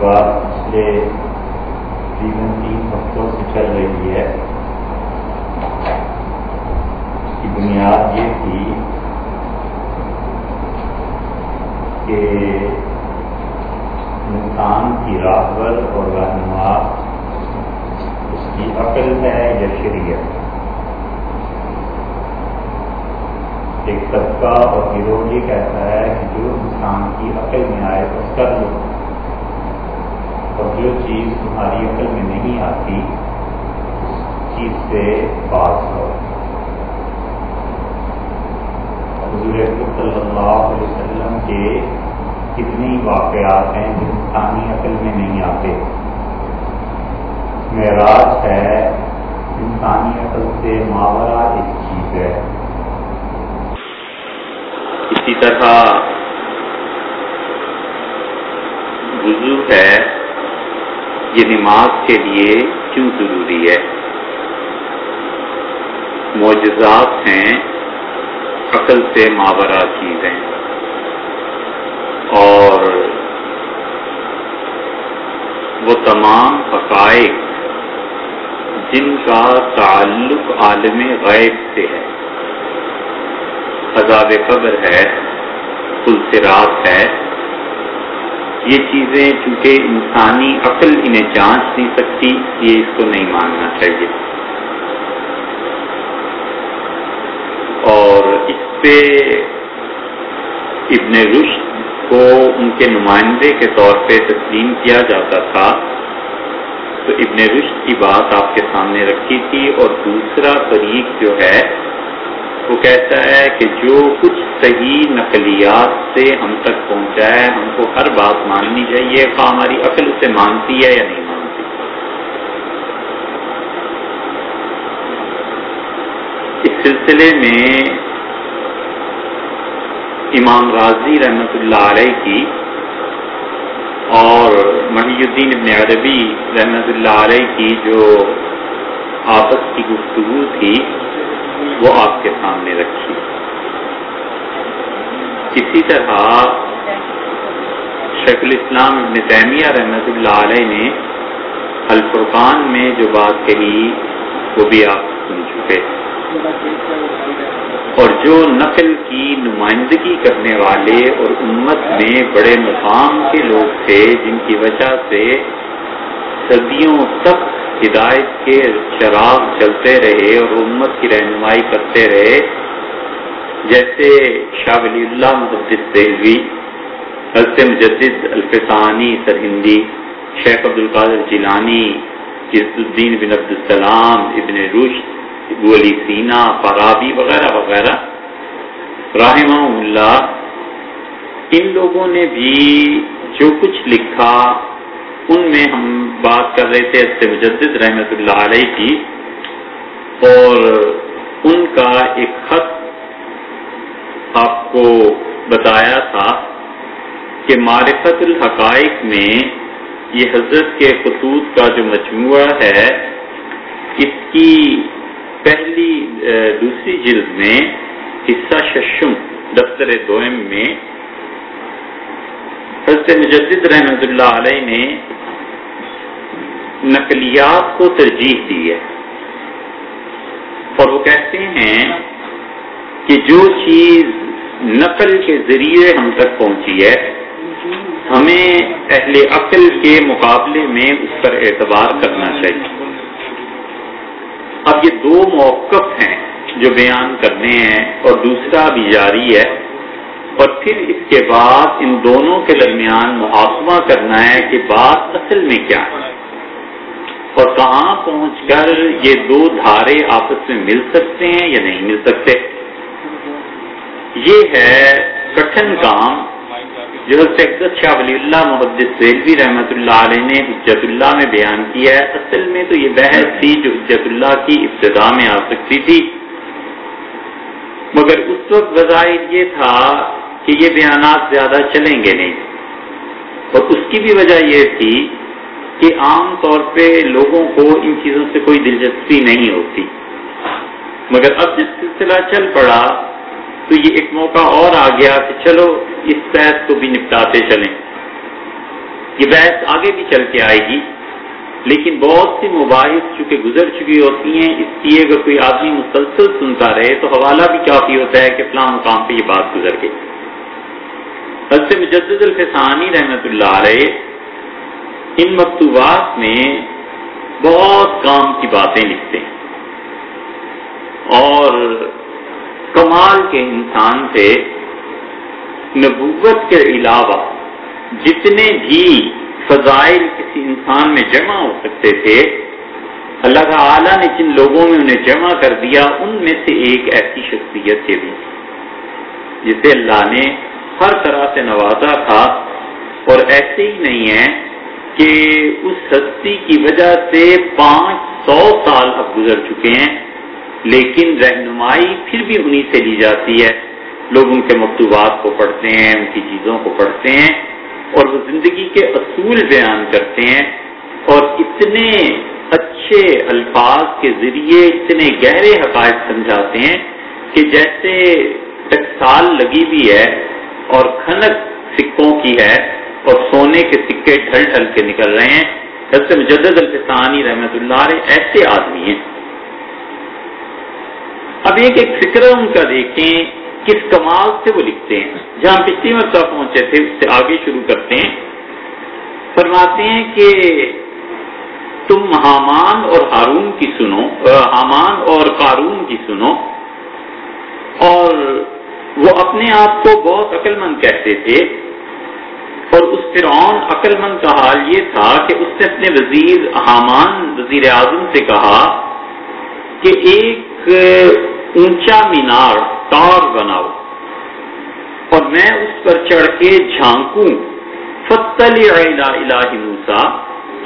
بات پچھلے تقریباً تین ہفتوں سے چل رہی ہے۔ اس کی بنیاد یہ تھی کہ انسان کی راہبر اور رہنما اس کی عقل ہے یا شریعت۔ ایک طبقہ اور گروہ یہ کہتا ہے کہ جو انسان کی عقل میں آئے، اس کر لو اور جو چیز تمہاری عقل میں نہیں آتی، اس چیز سے بات ہو۔ حضور صلی اللہ علیہ وسلم کے کتنی واقعات ہیں جو انسانی عقل میں نہیں آتے۔ معراج ہے، انسانی عقل سے ماورا ایک چیز ہے۔ اسی طرح وضو ہے یہ نماز کے لیے کیوں ضروری ہے؟ معجزات ہیں، عقل سے ماورا چیزیں۔ اور وہ تمام حقائق جن کا تعلق عالم غیب سے ہے۔ عذاب قبر ہے سرات ہے یہ چیزیں چونکہ انسانی عقل انہیں جانچ نہیں سکتی، یہ اس کو نہیں ماننا چاہیے۔ اور اس پہ ابن رشد کو ان کے نمائندے کے طور پہ تسلیم کیا جاتا تھا۔ تو ابن رشد کی بات آپ کے سامنے رکھی تھی اور دوسرا طریق جو ہے، وہ کہتا ہے کہ جو کچھ صحیح نقلیات سے ہم تک پہنچا ہے ہم کو ہر بات ماننی چاہیے، خواہ ہماری عقل اسے مانتی ہے یا نہیں مانتی۔ اس سلسلے میں امام غازی رحمت اللہ علیہ کی اور محی الدین ابن عربی رحمت اللہ علیہ کی جو آپس کی گفتگو تھی، وہ آپ کے سامنے رکھی۔ اسی طرح شیخ الاسلام ابن تیمیہ رحمت اللہ علیہ نے الفرقان میں جو بات کہی، وہ بھی آپ سن چکے۔ اور جو نقل کی نمائندگی کرنے والے اور امت میں بڑے مقام کے لوگ تھے، جن کی وجہ سے صدیوں تک ہدایت کے شراب چلتے رہے اور امت کی رہنمائی کرتے رہے جیسے شاہ ولی اللہ محدث دہلوی، حضرت مجدد الفسانی سرہندی شیخ عبد القادر جیلانی عز الدین بن عبد السلام، ابن رشد، ابو علی سینا فرابی وغیرہ وغیرہ، رحمہ اللہ، ان لوگوں نے بھی جو کچھ لکھا، ان میں ہم بات کر رہے تھے مجدد رحمت اللہ علیہ کی، اور ان کا ایک خط آپ کو بتایا تھا کہ معرفت الحقائق میں یہ حضرت کے خطوط کا جو مجموعہ ہے، اس کی پہلی دوسری جلد میں حصہ ششم، دفتر دوئم میں حضرت مجدد رحمت اللہ علیہ نے نقلیات کو ترجیح دی ہے۔ اور وہ کہتے ہیں کہ جو چیز نقل کے ذریعے ہم تک پہنچی ہے۔ ہمیں اہل عقل کے مقابلے میں اس پر اعتبار کرنا چاہیے۔ اب یہ دو موقف ہیں جو بیان کرنے ہیں اور دوسرا بھی جاری ہے۔ اور پھر اس کے بعد ان دونوں کے درمیان محاکمہ کرنا ہے کہ بات اصل میں کیا ہے۔ اور کہاں پہنچ کر یہ دو دھارے آپس میں مل سکتے ہیں یا نہیں مل سکتے۔ یہ ہے کٹھن کام۔ جو حضرت شاہ ولی اللہ محدث سیلوی رحمۃ اللہ علیہ نے حجت اللہ میں بیان کیا ہے۔ اصل میں تو یہ بحث تھی جو حجت اللہ کی ابتدا میں آ سکتی تھی۔ مگر اس وقت وظاہر یہ تھا کہ یہ بیانات زیادہ چلیں گے نہیں۔ اور اس کی بھی وجہ یہ تھی کہ عام طور پہ لوگوں کو ان چیزوں سے کوئی دلچسپی نہیں ہوتی۔ مگر اب جب سلسلہ چل پڑا تو یہ ایک موقع اور آ گیا کہ چلو اس بحث کو بھی نپٹاتے چلیں۔ یہ بحث آگے بھی چل کے آئے گی، لیکن بہت سی مباحث چونکہ گزر چکی ہوتی ہیں، اس لیے اگر کوئی آدمی مسلسل سنتا رہے تو حوالہ بھی کافی ہوتا ہے کہ فلاں مقام پہ یہ بات گزر گئی۔ حضرت مجدد الفسانی رحمت اللہ علیہ ان مکتوبات میں بہت کام کی باتیں لکھتے ہیں اور کمال کے انسان سے نبوت کے علاوہ جتنے بھی فضائل کسی انسان میں جمع ہو سکتے تھے، اللہ تعالیٰ نے جن لوگوں میں انہیں جمع کر دیا، ان میں سے ایک ایسی شخصیت کے بھی، جسے اللہ نے ہر طرح سے نوازا تھا۔ اور ایسے ہی نہیں ہے کہ اس ہستی کی وجہ سے پانچ سو سال اب گزر چکے ہیں۔ لیکن رہنمائی پھر بھی انہی سے لی جاتی ہے۔ لوگ ان کے مکتوبات کو پڑھتے ہیں، ان کی چیزوں کو پڑھتے ہیں اور وہ زندگی کے اصول بیان کرتے ہیں۔ اور اتنے اچھے الفاظ کے ذریعے اتنے گہرے حقائق سمجھاتے ہیں کہ جیسے ٹکسال لگی بھی ہے اور کھنک سکوں کی ہے اور سونے کے سکے ڈھل ڈھل کے نکل رہے ہیں۔ جیسے مجدد الفسانی رحمت اللہ علیہ ایسے آدمی ہیں۔ اب ایک ایک فکر ان کا دیکھیں، کس کمال سے وہ لکھتے ہیں۔ جہاں پچھلی مرتبہ پہنچے تھے، اس سے آگے شروع کرتے ہیں۔ فرماتے ہیں کہ تم حامان اور ہارون کی سنو حامان اور قارون کی سنو۔ اور وہ اپنے آپ کو بہت عقل مند کہتے تھے۔ اور اس فرعون عقل مند کا حال یہ تھا کہ اس نے اپنے وزیر حامان، وزیر اعظم سے کہا کہ ایک اونچا مینار تار بناؤ اور میں اس پر چڑھ کے جھانکوں فتل الہ موسا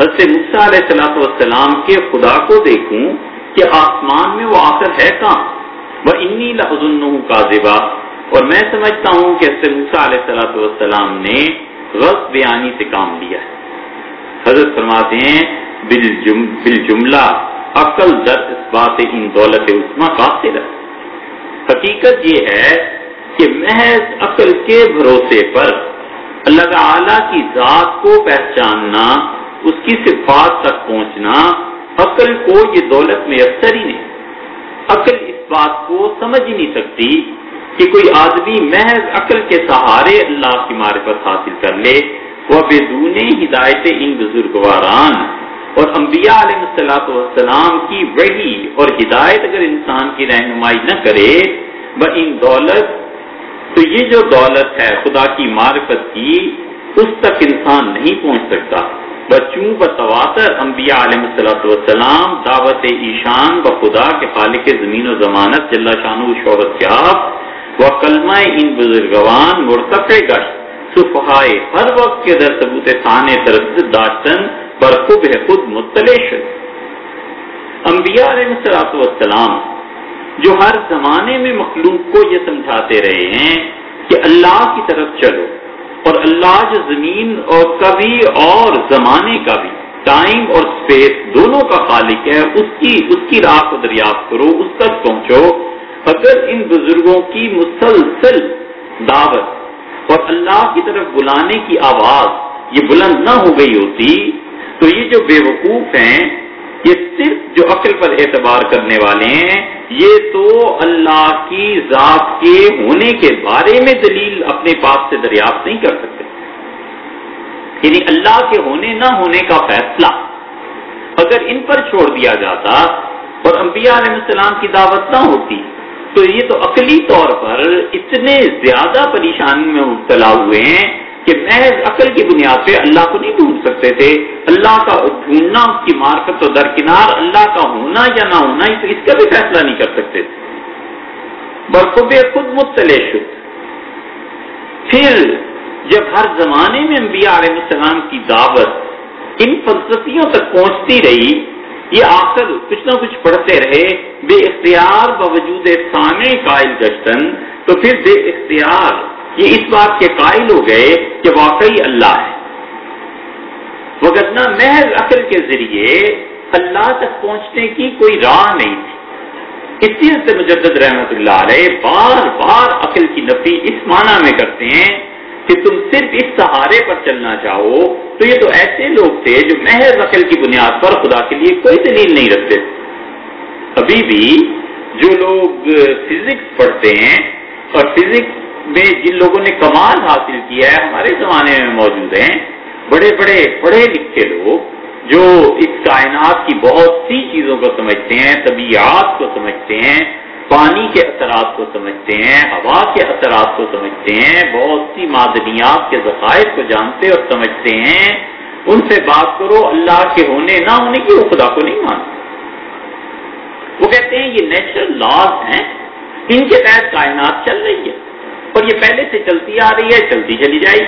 حضرت موسا علیہ السلام والسلام کے خدا کو دیکھوں کہ آسمان میں وہ آخر ہے کہاں؟ وہ انی لحظن کا اور میں سمجھتا ہوں کہ حضرت موسا علیہ السلام والسلام نے غلط بیانی سے کام لیا ہے۔ حضرت فرماتے ہیں بالجملہ، عقل در اس بات ان دولت عثما قاصر ہے۔ حقیقت یہ ہے کہ محض عقل کے بھروسے پر اللہ تعالی کی ذات کو پہچاننا، اس کی صفات تک پہنچنا عقل کو یہ دولت میں اثر ہی نہیں۔ عقل اس بات کو سمجھ ہی نہیں سکتی کہ کوئی آدمی محض عقل کے سہارے اللہ کی معرفت حاصل کر لے۔ وہ بدون ہدایت ان بزرگواران۔ اور انبیاء علیہ السلاۃ والسلام کی وحی اور ہدایت اگر انسان کی رہنمائی نہ کرے ان دولت، تو یہ جو دولت ہے، خدا کی معرفت کی، اس تک انسان نہیں پہنچ سکتا۔ بچوں بتواتر انبیاء علیہ السلط والسلام دعوت ایشان و خدا کے خالق زمین و ضمانت جل شان و شہرت یاب و کلمہ ان بزرگوان مرتفع گشت۔ صفحائے ہر وقت کے در ثبوت ثانے داشتن پر خود ہے خود مطلع شد۔ انبیاء علیہ السلط والسلام جو ہر زمانے میں مخلوق کو یہ سمجھاتے رہے ہیں کہ اللہ کی طرف چلو اور اللہ جو زمین اور کبھی اور زمانے کا بھی ٹائم اور اسپیس دونوں کا خالق ہے، اس کی اس کی راہ کو دریافت کرو، اس تک پہنچو۔ اگر ان بزرگوں کی مسلسل دعوت اور اللہ کی طرف بلانے کی آواز یہ بلند نہ ہو گئی ہوتی تو یہ جو بے وقوف ہیں، یہ صرف جو عقل پر اعتبار کرنے والے ہیں، یہ تو اللہ کی ذات کے ہونے کے بارے میں دلیل اپنے پاس سے دریافت نہیں کر سکتے۔ یعنی اللہ کے ہونے نہ ہونے کا فیصلہ۔ اگر ان پر چھوڑ دیا جاتا اور انبیاء علیہ السلام کی دعوت نہ ہوتی، تو یہ تو عقلی طور پر اتنے زیادہ پریشانی میں مبتلا ہوئے ہیں کہ محض عقل کی بنیاد پہ اللہ کو نہیں ڈھونڈ سکتے تھے۔ اللہ کا ڈھونڈنا اس کی مارکت و درکنار اللہ کا ہونا یا نہ ہونا، اس کا بھی فیصلہ نہیں کر سکتے تھے۔ برخوب خود مطلع شد۔ پھر جب ہر زمانے میں انبیاء علیہ السلام کی دعوت ان فلسفیوں تک پہنچتی رہی، یہ آخر کچھ نہ کچھ پڑھتے رہے۔ بے اختیار باوجود سامع قائل گشتن، تو پھر بے اختیار یہ اس بات کے قائل ہو گئے کہ واقعی اللہ ہے۔ وغیرہ محض عقل کے ذریعے اللہ تک پہنچنے کی کوئی راہ نہیں تھی۔ اس سے مجدد رحمت اللہ علیہ بار بار عقل کی نفی اس معنی میں کرتے ہیں کہ تم صرف اس سہارے پر چلنا چاہو تو یہ تو ایسے لوگ تھے جو محض عقل کی بنیاد پر خدا کے لیے کوئی دلیل نہیں رکھتے۔ ابھی بھی جو لوگ فزکس پڑھتے ہیں اور فزکس میں جن لوگوں نے کمال حاصل کیا ہے، ہمارے زمانے میں موجود ہیں، بڑے بڑے، پڑھے لکھے لوگ جو اس کائنات کی بہت سی چیزوں کو سمجھتے ہیں طبیعت کو سمجھتے ہیں، پانی کے اثرات کو سمجھتے ہیں، ہوا کے اثرات کو سمجھتے ہیں، بہت سی معدنیات کے ذخائر کو جانتے اور سمجھتے ہیں۔ ان سے بات کرو، اللہ کے ہونے نہ ہونے کی، وہ خدا کو نہیں مانتے۔ وہ کہتے ہیں یہ نیچرل لاز ہیں، ان کے تحت کائنات چل رہی ہے۔ اور یہ پہلے سے چلتی آ رہی ہے، چلتی چلی جائے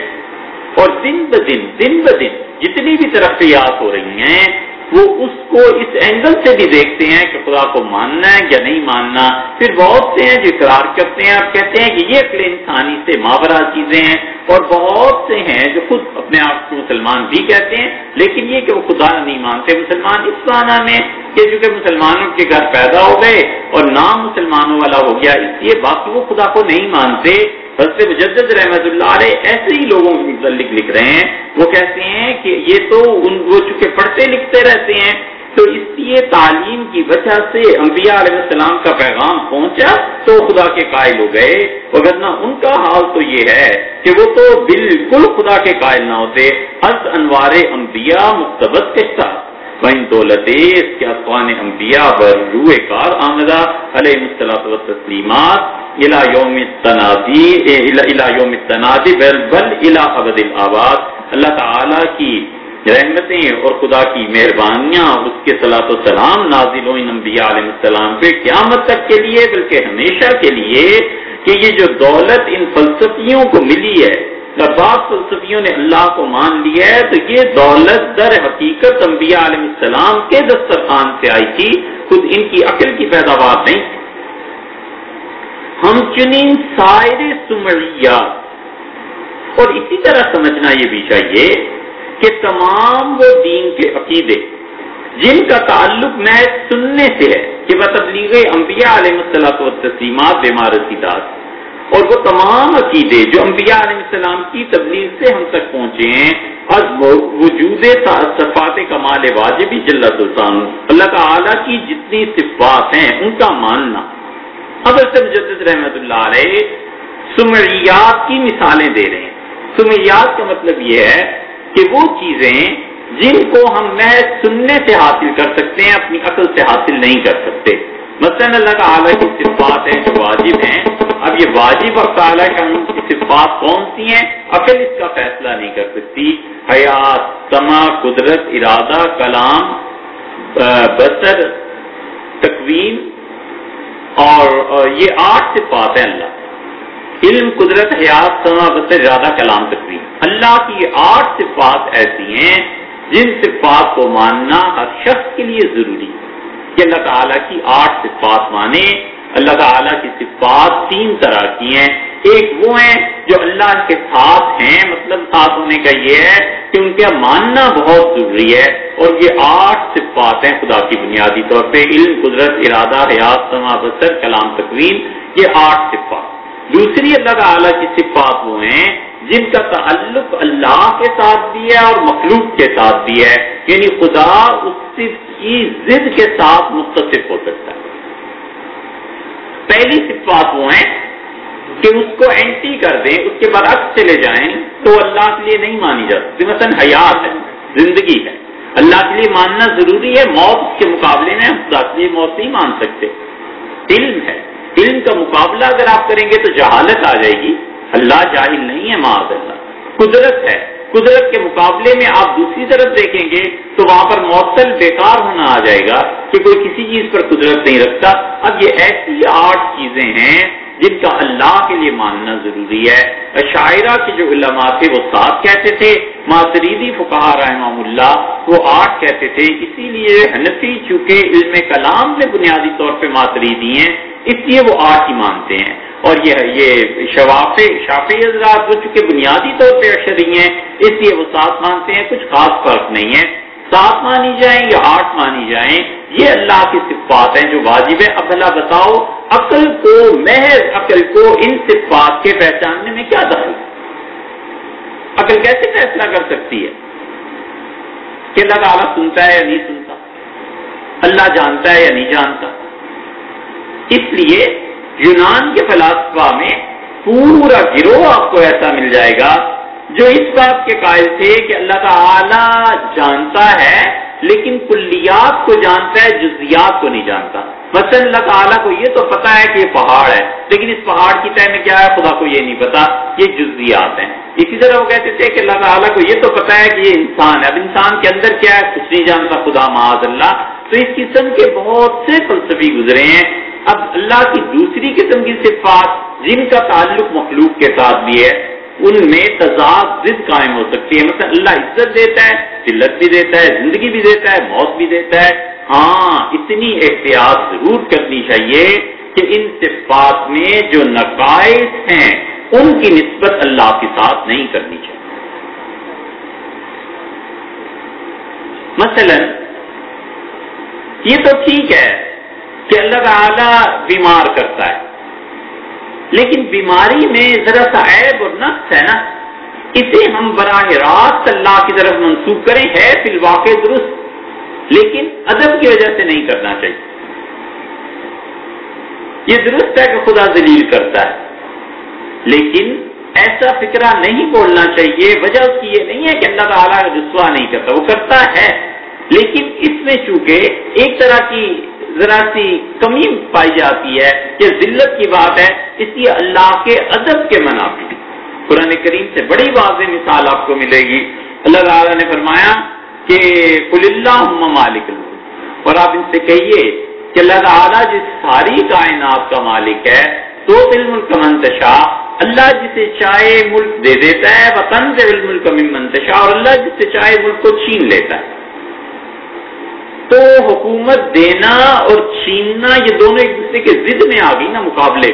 اور دن ب دن دن ب دن جتنی بھی ترقیات ہو رہی ہیں وہ اس کو اس اینگل سے بھی دیکھتے ہیں کہ خدا کو ماننا ہے یا نہیں ماننا، پھر بہت سے ہیں جو اقرار کرتے ہیں، آپ کہتے ہیں کہ یہ عقل انسانی سے ماورا چیزیں ہیں اور بہت سے ہیں جو خود اپنے آپ کو مسلمان بھی کہتے ہیں، لیکن یہ کہ وہ خدا نہیں مانتے۔ مسلمان اس معنی میں کہ چونکہ مسلمانوں کے گھر پیدا ہو گئے اور نام مسلمانوں والا ہو گیا، اس لیے باقی وہ خدا کو نہیں مانتے۔ حضرت مجدد رحمت اللہ علیہ ایسے ہی لوگوں کے متعلق لکھ رہے ہیں۔ وہ کہتے ہیں کہ یہ تو ان وہ چونکہ پڑھتے لکھتے رہتے ہیں، تو اس لیے تعلیم کی وجہ سے انبیاء علیہ السلام کا پیغام پہنچا تو خدا کے قائل ہو گئے۔ وغیرہ ان کا حال تو یہ ہے کہ وہ تو بالکل خدا کے قائل نہ ہوتے۔ حض انوار انبیاء مقتبت کے ساتھ۔ بین دولت، اس کے اقوان انبیاء بر روح کار آمدہ علیہ السلام و تسلیمات۔ الى یوم التنادی الى یوم التنادی، بل بل الى عبد الآباد اللہ تعالی کی رحمتیں اور خدا کی مہربانیاں، اس کے صلاح و سلام نازل و انبیاء علیہ السلام پہ قیامت تک کے لیے، بلکہ ہمیشہ کے لیے کہ یہ جو دولت ان فلسفیوں کو ملی ہے بعض فلسفیوں نے اللہ کو مان لیا ہے، تو یہ دولت در حقیقت انبیاء علیہ السلام کے دسترخوان سے آئی تھی۔ خود ان کی عقل کی پیداوار نہیں۔ ہمچنین سائر سمریات۔ اور اسی طرح سمجھنا یہ بھی چاہیے کہ تمام وہ دین کے عقیدے جن کا تعلق میں سننے سے ہے کہ وہ تبلیغ انبیاء علیہ السلام و تسلیمات بیمارتی داد اور وہ تمام عقیدے جو انبیاء علیہ السلام کی تبلیغ سے ہم تک پہنچے ہیں از وجود صفات کمال واجبی جل سلطان اللہ تعالیٰ کی جتنی صفات ہیں، ان کا ماننا حضرت مجدد رحمت اللہ علیہ سمریات کی مثالیں دے رہے ہیں۔ سمریات کا مطلب یہ ہے کہ وہ چیزیں جن کو ہم محض سننے سے حاصل کر سکتے ہیں، اپنی عقل سے حاصل نہیں کر سکتے۔ مثلاً اللہ تعالیٰ کی صفات ہیں جو واجب ہیں۔ اب یہ واجب اور تعالیٰ کا کی صفات کون سی ہیں؟ عقل اس کا فیصلہ نہیں کر سکتی۔ حیات، سما، قدرت، ارادہ، کلام بسر تقویم اور یہ آٹھ صفات ہیں اللہ علم، قدرت، حیات سما بسر زیادہ کلام تقریب اللہ کی یہ آٹھ صفات ایسی ہیں جن صفات کو ماننا ہر شخص کے لیے ضروری ہے۔ کہ اللہ تعالیٰ کی آٹھ صفات مانے۔ اللہ تعالیٰ کی صفات تین طرح کی ہیں۔ ایک وہ ہیں جو اللہ کے ساتھ ہیں مطلب ساتھ ہونے کا یہ ہے کہ ان کا ماننا بہت ضروری ہے۔ اور یہ آٹھ صفات ہیں خدا کی بنیادی طور پہ، علم، قدرت، ارادہ ریاض سما بسر کلام تقویم یہ آٹھ صفات۔ دوسری اللہ تعالیٰ کی صفات وہ ہیں جن کا تعلق اللہ کے ساتھ بھی ہے اور مخلوق کے ساتھ بھی ہے۔ یعنی خدا اس کی ضد کے ساتھ متصف ہو سکتا ہے۔ پہلی صفات وہ ہیں کہ اس کو اینٹی کر دیں، اس کے برعکس چلے جائیں، تو اللہ کے لیے نہیں مانی جا سکتی حیات ہے، زندگی ہے۔ اللہ کے لیے ماننا ضروری ہے، موت کے مقابلے میں ہم خدا کے لیے موت نہیں مان سکتے۔ علم ہے۔ علم کا مقابلہ اگر آپ کریں گے تو جہالت آ جائے گی۔ اللہ جاہل نہیں ہے، معاذ اللہ۔ قدرت ہے۔ قدرت کے مقابلے میں آپ دوسری طرف دیکھیں گے تو وہاں پر معطل بیکار ہونا آ جائے گا کہ کوئی کسی چیز پر قدرت نہیں رکھتا۔ اب یہ ایسی آٹھ چیزیں ہیں جن کا اللہ کے لیے ماننا ضروری ہے۔ شاعرہ کے جو علماء تھے وہ سات کہتے تھے، ماتریدی فکہ رحمہ اللہ، وہ آٹھ کہتے تھے، اسی لیے حنفی چونکہ علم کلام میں بنیادی طور پہ ماتریدی ہیں، اس لیے وہ آٹھ ہی مانتے ہیں۔ اور یہ یہ شواف شافی حضرات ہو چکے بنیادی طور پہ اشری ہیں، اس لیے وہ سات مانتے ہیں، کچھ خاص فرق نہیں ہے۔ سات مانی جائیں یا آٹھ مانی جائیں یہ اللہ کی صفات ہیں جو واجب ہے اب اللہ بتاؤ، عقل کو محض عقل کو ان صفات کے پہچاننے میں کیا دخل عقل کیسے فیصلہ کر سکتی ہے؟ کہ اللہ تعالیٰ سنتا ہے یا نہیں سنتا؟ اللہ جانتا ہے یا نہیں جانتا؟ اس لیے یونان کے فلاسفہ میں پورا گروہ آپ کو ایسا مل جائے گا جو اس بات کے قائل تھے کہ اللہ تعالی جانتا ہے، لیکن کلیات کو جانتا ہے، جزیات کو نہیں جانتا۔ مثلا اللہ تعالیٰ کو یہ تو پتا ہے کہ یہ پہاڑ ہے، لیکن اس پہاڑ کی طے میں کیا ہے؟ خدا کو یہ نہیں پتا یہ جزیات ہیں۔ اسی طرح وہ کہتے تھے کہ اللہ تعالیٰ کو یہ تو پتا ہے کہ یہ انسان ہے۔ اب انسان کے اندر کیا ہے؟ کچھ نہیں جانتا۔ خدا معاذ اللہ۔ تو اس قسم کے بہت سے فلسفی گزرے ہیں۔ اب اللہ کی دوسری قسم کی صفات جن کا تعلق مخلوق کے ساتھ بھی ہے۔ ان میں تضاد ضد قائم ہو سکتی ہے۔ مثلا اللہ عزت دیتا ہے قلت بھی دیتا ہے، زندگی بھی دیتا ہے، موت بھی دیتا ہے۔ ہاں اتنی احتیاط ضرور کرنی چاہیے کہ ان صفات میں جو نقائص ہیں، ان کی نسبت اللہ کے ساتھ نہیں کرنی چاہیے۔ مثلا، یہ تو ٹھیک ہے کہ اللہ تعالی بیمار کرتا ہے۔ لیکن بیماری میں ذرا سا عیب اور نقص ہے نا، اسے ہم براہ راست اللہ کی طرف منسوخ کریں، ہے فی الواقع درست، لیکن ادب کی وجہ سے نہیں کرنا چاہیے۔ یہ درست ہے کہ خدا ذلیل کرتا ہے، لیکن ایسا فکرہ نہیں بولنا چاہیے، وجہ اس کی یہ نہیں ہے کہ اللہ تعالیٰ رسوا نہیں کرتا، وہ کرتا ہے، لیکن اس میں چونکہ ایک طرح کی ذرا سی کمی پائی جاتی ہے کہ ذلت کی بات ہے، اس لیے اللہ کے ادب کے منافع۔ قرآن کریم سے بڑی واضح مثال آپ کو ملے گی۔ اللہ تعالیٰ نے فرمایا کہ کل اللہ مالک اور آپ ان سے کہیے کہ اللہ تعالیٰ جس ساری کائنات کا مالک ہے، تو علم منتشا اللہ جسے چاہے ملک دے دیتا ہے، وطن سے علم منتشا اور اللہ جسے چاہے ملک کو چھین لیتا ہے۔ تو حکومت دینا اور چھیننا یہ دونوں ایک دوسرے کے ضد میں آ گئی نا مقابلے۔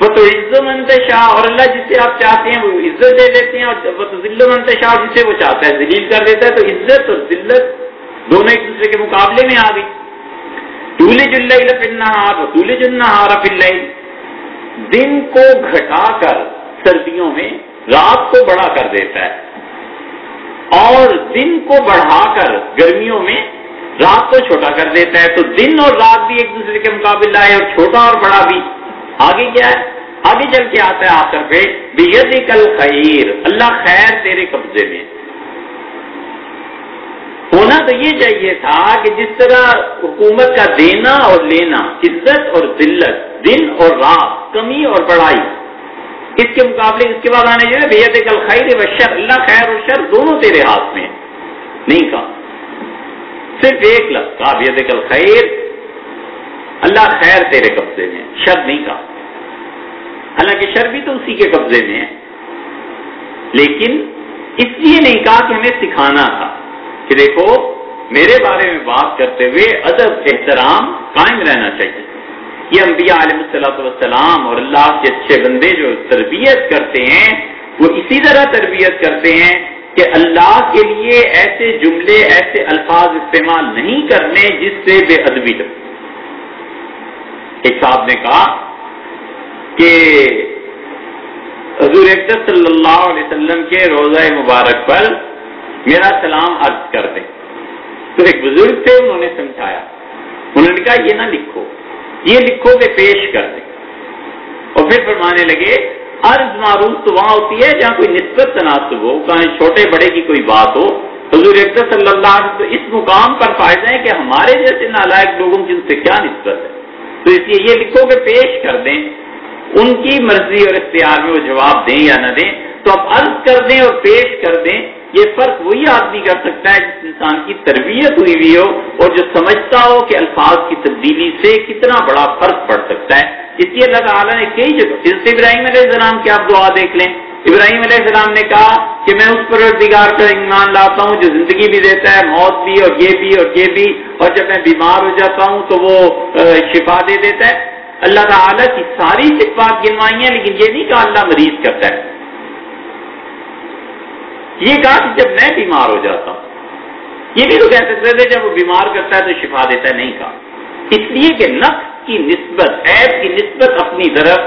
وہ تو عزت منت شاہ اور اللہ جسے آپ چاہتے ہیں وہ عزت دے دیتے ہیں، اور وہ تو ذل منت شاہ جسے وہ چاہتا ہے ذلیل کر دیتا ہے، تو عزت اور ذلت دونوں ایک دوسرے کے مقابلے میں آ گئی۔ ٹولے جل پنہار ٹولے جنہار پل دن کو گھٹا کر، سردیوں میں، رات کو بڑا کر دیتا ہے۔ اور دن کو بڑھا کر گرمیوں میں رات کو چھوٹا کر دیتا ہے تو دن اور رات بھی ایک دوسرے کے مقابلہ ہے اور چھوٹا اور بڑا بھی۔ آگے کیا ہے؟ آگے چل کے آتا ہے آخر پہ بید کل خیر اللہ خیر تیرے قبضے میں ہونا تو یہ چاہیے تھا کہ جس طرح حکومت کا دینا اور لینا، عزت اور ذلت، دن اور رات، کمی اور بڑائی اس کے مقابلے اس کے بعد آنے جو ہے بھیا کل خیر و شر، اللہ خیر اور شر دونوں تیرے ہاتھ میں نہیں کہا۔ صرف ایک لفظ کہا بھیا کل خیر اللہ خیر تیرے قبضے میں شر نہیں کہا۔ حالانکہ شر بھی تو اسی کے قبضے میں ہے لیکن اس لیے نہیں کہا کہ ہمیں سکھانا تھا کہ دیکھو، میرے بارے میں بات کرتے ہوئے ادب، احترام قائم رہنا چاہیے۔ یہ انبیاء علیہ السلط والسلام اور اللہ کے اچھے بندے جو تربیت کرتے ہیں، وہ اسی طرح تربیت کرتے ہیں کہ اللہ کے لیے ایسے جملے، ایسے الفاظ استعمال نہیں کرنے جس سے بے ادبی ہو ایک صاحب نے کہا کہ حضور صلی اللہ علیہ وسلم کے روزہ مبارک پر میرا سلام عرض کر دیں۔ تو ایک بزرگ تھے، انہوں نے سمجھایا، انہوں نے کہا، یہ نہ لکھو۔ یہ لکھو گے پیش کر دیں اور پھر فرمانے لگے، عرض معروف تو وہاں ہوتی ہے جہاں کوئی نسبت تناسب ہو کہیں چھوٹے بڑے کی کوئی بات ہو۔ حضور صلی اللہ علیہ وسلم اس مقام پر فائدہ ہے کہ ہمارے جیسے نالائق لوگوں کی ان سے کیا نسبت ہے۔ تو اس لیے یہ لکھو گے پیش کر دیں، ان کی مرضی اور اختیار میں وہ جواب دیں یا نہ دیں۔ تو اب عرض کر دیں اور پیش کر دیں۔ یہ فرق وہی آدمی کر سکتا ہے جس انسان کی تربیت ہوئی ہوئی ہو اور جو سمجھتا ہو کہ الفاظ کی تبدیلی سے کتنا بڑا فرق پڑ سکتا ہے۔ اس لیے اللہ تعالیٰ نے کئی جگہ حضرت ابراہیم علیہ السلام کی آپ دعا دیکھ لیں۔ ابراہیم علیہ السلام نے کہا کہ میں اس پر پر ایمان لاتا ہوں جو زندگی بھی دیتا ہے، موت بھی اور یہ بھی اور یہ بھی۔ اور جب میں بیمار ہو جاتا ہوں تو وہ شفا دے دیتا ہے۔ اللہ تعالیٰ کی ساری صفات گنوائی ہیں لیکن یہ نہیں کہا اللہ مریض کرتا ہے۔ یہ کہا کہ جب میں بیمار ہو جاتا ہوں، یہ بھی تو کہہ سکتے تھے، جب وہ بیمار کرتا ہے تو شفا دیتا ہے، نہیں کہا۔ اس لیے کہ نفس کی نسبت، عیب کی نسبت اپنی طرف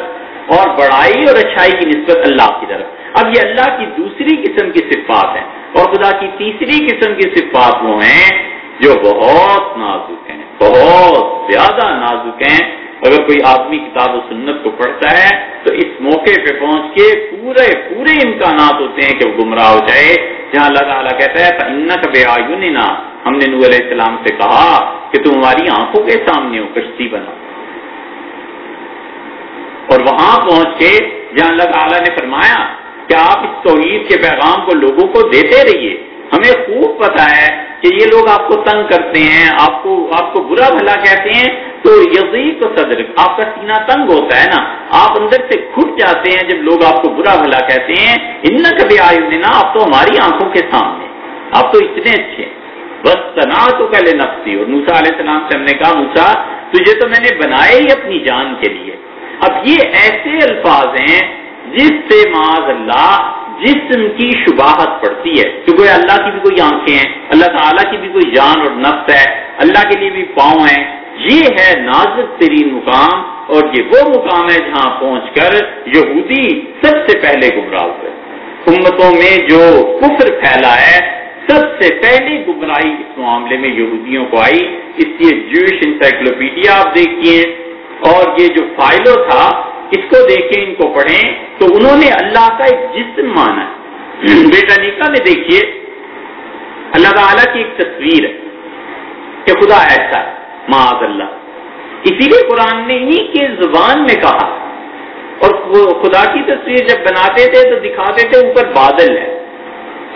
اور بڑائی اور اچھائی کی نسبت اللہ کی طرف۔ اب یہ اللہ کی دوسری قسم کی صفات ہیں اور خدا کی تیسری قسم کی صفات وہ ہیں جو بہت نازک ہیں، بہت زیادہ نازک ہیں۔ اگر کوئی آدمی کتاب و سنت کو پڑھتا ہے تو اس موقع پہ پہنچ کے پورے پورے امکانات ہوتے ہیں کہ وہ گمراہ ہو جائے۔ جہاں اللہ تعالیٰ کہتا ہے ان آیون ہم نے نور علیہ السلام سے کہا کہ تم ہماری آنکھوں کے سامنے ہو، کشتی بنا۔ اور وہاں پہنچ کے جہاں اللہ تعالیٰ نے فرمایا کہ آپ اس توحید کے پیغام کو لوگوں کو دیتے رہیے۔ ہمیں خوب پتا ہے کہ یہ لوگ آپ کو تنگ کرتے ہیں، آپ کو آپ کو برا بھلا کہتے ہیں تو یزید و صدر آپ کا سینہ تنگ ہوتا ہے نا، آپ اندر سے کھٹ جاتے ہیں جب لوگ آپ کو برا بھلا کہتے ہیں ان کبھی آئے نا آپ تو ہماری آنکھوں کے سامنے، آپ تو اتنے اچھے۔ بس تنا تو پہلے نفسی اور موسا علیہ السلام سے ہم نے کہا موسا تجھے تو میں نے بنائے ہی اپنی جان کے لیے۔ اب یہ ایسے الفاظ ہیں جس سے معاذ اللہ جسم کی شباہت پڑتی ہے۔ کیونکہ اللہ کی بھی کوئی آنکھیں ہیں، اللہ تعالیٰ کی بھی کوئی جان اور نفس ہے، اللہ کے لیے بھی پاؤں ہیں۔ یہ ہے نازک ترین مقام اور یہ وہ مقام ہے جہاں پہنچ کر یہودی سب سے پہلے گمراہ ہوئے۔ امتوں میں جو کفر پھیلا ہے، سب سے پہلی گمراہی اس معاملے میں یہودیوں کو آئی۔ اس لیے جوش انسائکلوپیڈیا آپ دیکھیے۔ اور یہ جو فائلو تھا، اس کو دیکھیں، ان کو پڑھیں۔ تو انہوں نے اللہ کا ایک جسم مانا۔ بیٹا نیکا میں دیکھیے۔ اللہ تعالیٰ کی ایک تصویر ہے کہ خدا ایسا ہے۔ معاذ اللہ۔ اسی لیے قرآن نے انہی کے زبان میں کہا۔ اور خدا کی تصویر جب بناتے تھے تو دکھاتے تھے اوپر بادل ہے۔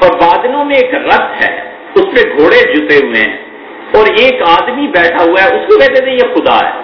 اور بادلوں میں ایک رتھ ہے، اس پہ گھوڑے جتے ہوئے ہیں۔ اور ایک آدمی بیٹھا ہوا ہے، اس کو کہتے تھے، یہ خدا ہے،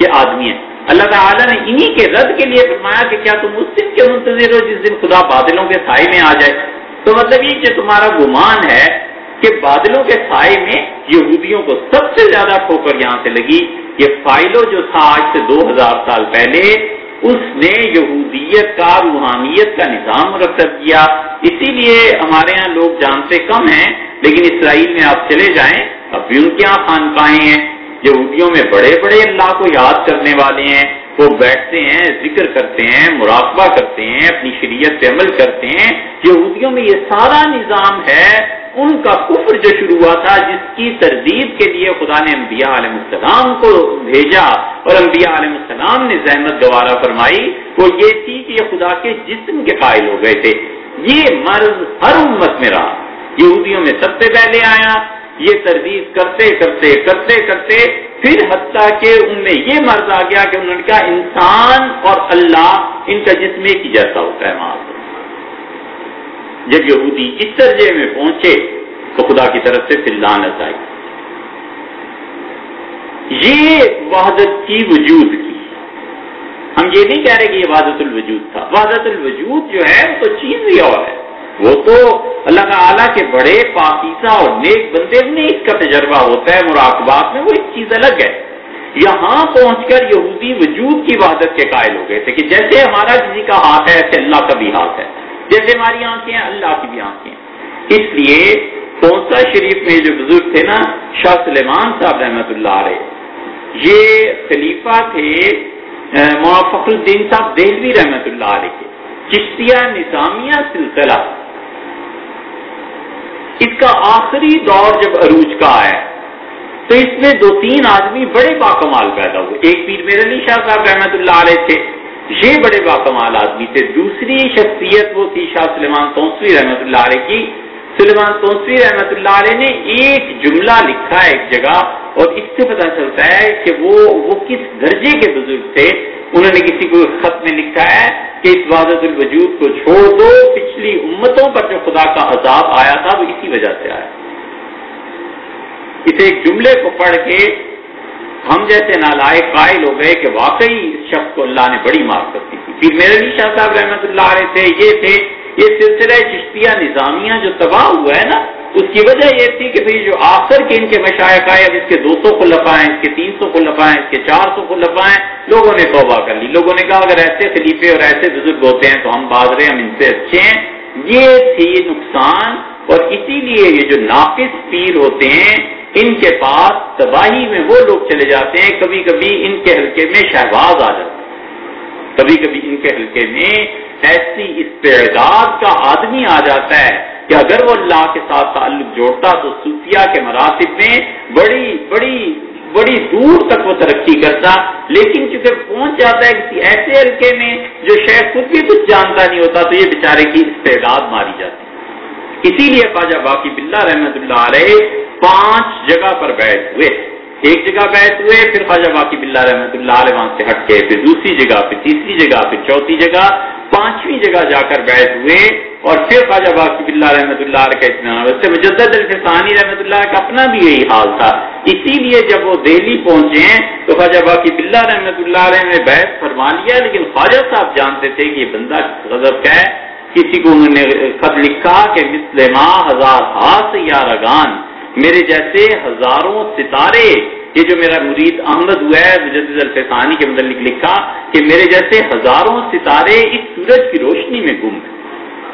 یہ آدمی ہے۔ اللہ تعالیٰ نے انہی کے رد کے لیے فرمایا کہ کیا تم اس دن کے منتظر ہو جس دن خدا بادلوں کے سائے میں آ جائے؟ تو مطلب یہ کہ تمہارا گمان ہے کہ بادلوں کے سائے میں یہودیوں کو سب سے زیادہ ٹھوکر یہاں سے لگی یہ فائلو جو تھا آج سے دو ہزار سال پہلے، اس نے یہودیت کا، روحانیت کا نظام مرتب کیا۔ اسی لیے ہمارے ہاں لوگ جانتے کم ہیں، لیکن اسرائیل میں آپ چلے جائیں اب بھی ان کے یہاں خانقاہیں ہیں۔ یہودیوں میں بڑے بڑے اللہ کو یاد کرنے والے ہیں۔ وہ بیٹھتے ہیں، ذکر کرتے ہیں، مراقبہ کرتے ہیں، اپنی شریعت پہ عمل کرتے ہیں۔ یہودیوں میں یہ سارا نظام ہے ان کا کفر جو شروع ہوا تھا، جس کی تردید کے لیے خدا نے انبیاء علیہ السلام کو بھیجا اور انبیاء علیہ السلام نے زحمت گوارا فرمائی، وہ یہ تھی کہ یہ خدا کے جسم کے قائل ہو گئے تھے۔ یہ مرض ہر امت میں رہا۔ یہودیوں میں سب سے پہلے آیا، یہ تردید کرتے کرتے کرتے کرتے، پھر حتیٰ کہ ان میں یہ مرض آ گیا کہ انہوں نے کہا، انسان اور اللہ ان کا جسم ایک ہی جیسا ہوتا ہے، ماں جب یہودی اس درجے میں پہنچے تو خدا کی طرف سے پھر لانت آئی۔ یہ وحدت کی وجود کی۔ ہم یہ نہیں کہہ رہے کہ یہ وحدت الوجود تھا۔ وحدت الوجود جو ہے تو چیز ہی اور ہے۔ وہ تو اللہ تعالیٰ کے بڑے پاکیزہ اور نیک بندے میں اس کا تجربہ ہوتا ہے مراقبات میں وہ ایک چیز الگ ہے۔ یہاں پہنچ کر یہودی وجود کی وحدت کے قائل ہو گئے تھے کہ جیسے ہمارا کسی کا ہاتھ ہے، ایسے اللہ کا بھی ہاتھ ہے۔ جیسے ہماری آنکھیں ہیں، اللہ کی بھی آنکھیں اس لیے کونسا شریف میں جو بزرگ تھے نا، شاہ سلیمان صاحب رحمت اللہ علیہ، یہ خلیفہ تھے موافق الدین صاحب دہلوی رحمت اللہ علیہ کے۔ چشتیہ نظامیہ سلسلہ۔ اس کا آخری دور جب عروج کا ہے تو اس میں دو تین آدمی بڑے باکمال پیدا ہوئے۔ ایک پیر میر علی شاہ صاحب رحمت اللہ علیہ تھے یہ بڑے باکمال آدمی تھے۔ دوسری شخصیت وہ تھی شاہ سلیمان توسوی رحمت اللہ علیہ کی۔ سلیمان توسوی رحمت اللہ علیہ نے ایک جملہ لکھا ہے ایک جگہ اور اس سے پتہ چلتا ہے کہ وہ وہ کس درجے کے بزرگ تھے۔ انہوں نے کسی کو خط میں لکھا ہے کہ اس وادت الوجود کو چھوڑ دو، پچھلی امتوں پر جو خدا کا عذاب آیا تھا وہ اسی وجہ سے آیا۔ اس ایک جملے کو پڑھ کے ہم جیسے نالائق قائل ہو گئے کہ واقعی اس شخص کو اللہ نے بڑی معاف کرتی تھی۔ پھر میرے علی شاہ صاحب رحمت اللہ علیہ تھے، یہ تھے، یہ سلسلہ چشتیہ نظامیہ جو تباہ ہوا ہے نا، اس کی وجہ یہ تھی کہ جو آخر کے ان کے مشائق آئے، اب اس کے دو سو کو لفائیں، اس کے تین سو کو لفائیں، اس کے چار سو کو لفائیں، لوگوں نے توبہ کر لی۔ لوگوں نے کہا، اگر ایسے خلیفے اور ایسے بزرگ ہوتے ہیں تو ہم باز رہے، ہم ان سے اچھے ہیں۔ یہ تھی نقصان اور اسی لیے یہ جو ناقص پیر ہوتے ہیں ان کے پاس تباہی میں وہ لوگ چلے جاتے ہیں، کبھی کبھی ان کے حلقے میں شہباز آ جاتے ہیں۔ کبھی کبھی ان کے حلقے میں ایسی استعداد کا آدمی آ جاتا ہے کہ اگر وہ اللہ کے ساتھ تعلق جوڑتا تو صوفیہ کے مراتب میں بڑی بڑی بڑی دور تک وہ ترقی کرتا۔ لیکن چونکہ پہنچ جاتا ہے کسی ایسے حلقے میں جو شاید خود بھی کچھ جانتا نہیں ہوتا، تو یہ بیچارے کی استعداد ماری جاتی اسی لیے خواجہ باقی بلّہ رحمت اللہ علیہ پانچ جگہ پر بیٹھ ہوئے۔ ایک جگہ بیٹھ ہوئے، پھر خواجہ باقی بلّہ رحمت اللہ علیہ وہاں سے ہٹ کے، پھر دوسری جگہ، پھر تیسری جگہ، پھر چوتھی جگہ، پانچویں جگہ جا کر بیٹھ ہوئے۔ اور پھر خواجہ باقی بلّہ رحمۃ اللہ علیہ کا اطمینان ویسے مجدد الفسانی رحمۃ اللہ کا اپنا بھی یہی حال تھا۔ اسی لیے جب وہ دہلی پہنچے ہیں، تو خواجہ باقی بلّہ رحمۃ اللہ علیہ نے بحث فرما لیا، لیکن خواجہ صاحب جانتے تھے کہ یہ بندہ غضب کا ہے۔ کسی کو انہوں نے خط لکھا کہ مسلم ہزار ہاتھ یا رگان میرے جیسے ہزاروں ستارے، یہ جو میرا مرید احمد ہوا ہے، مجدد الفسانی کے متعلق لکھا کہ میرے جیسے ہزاروں ستارے اس سورج کی روشنی میں گم ہیں۔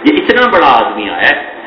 یہ اتنا بڑا آدمی آیا ہے۔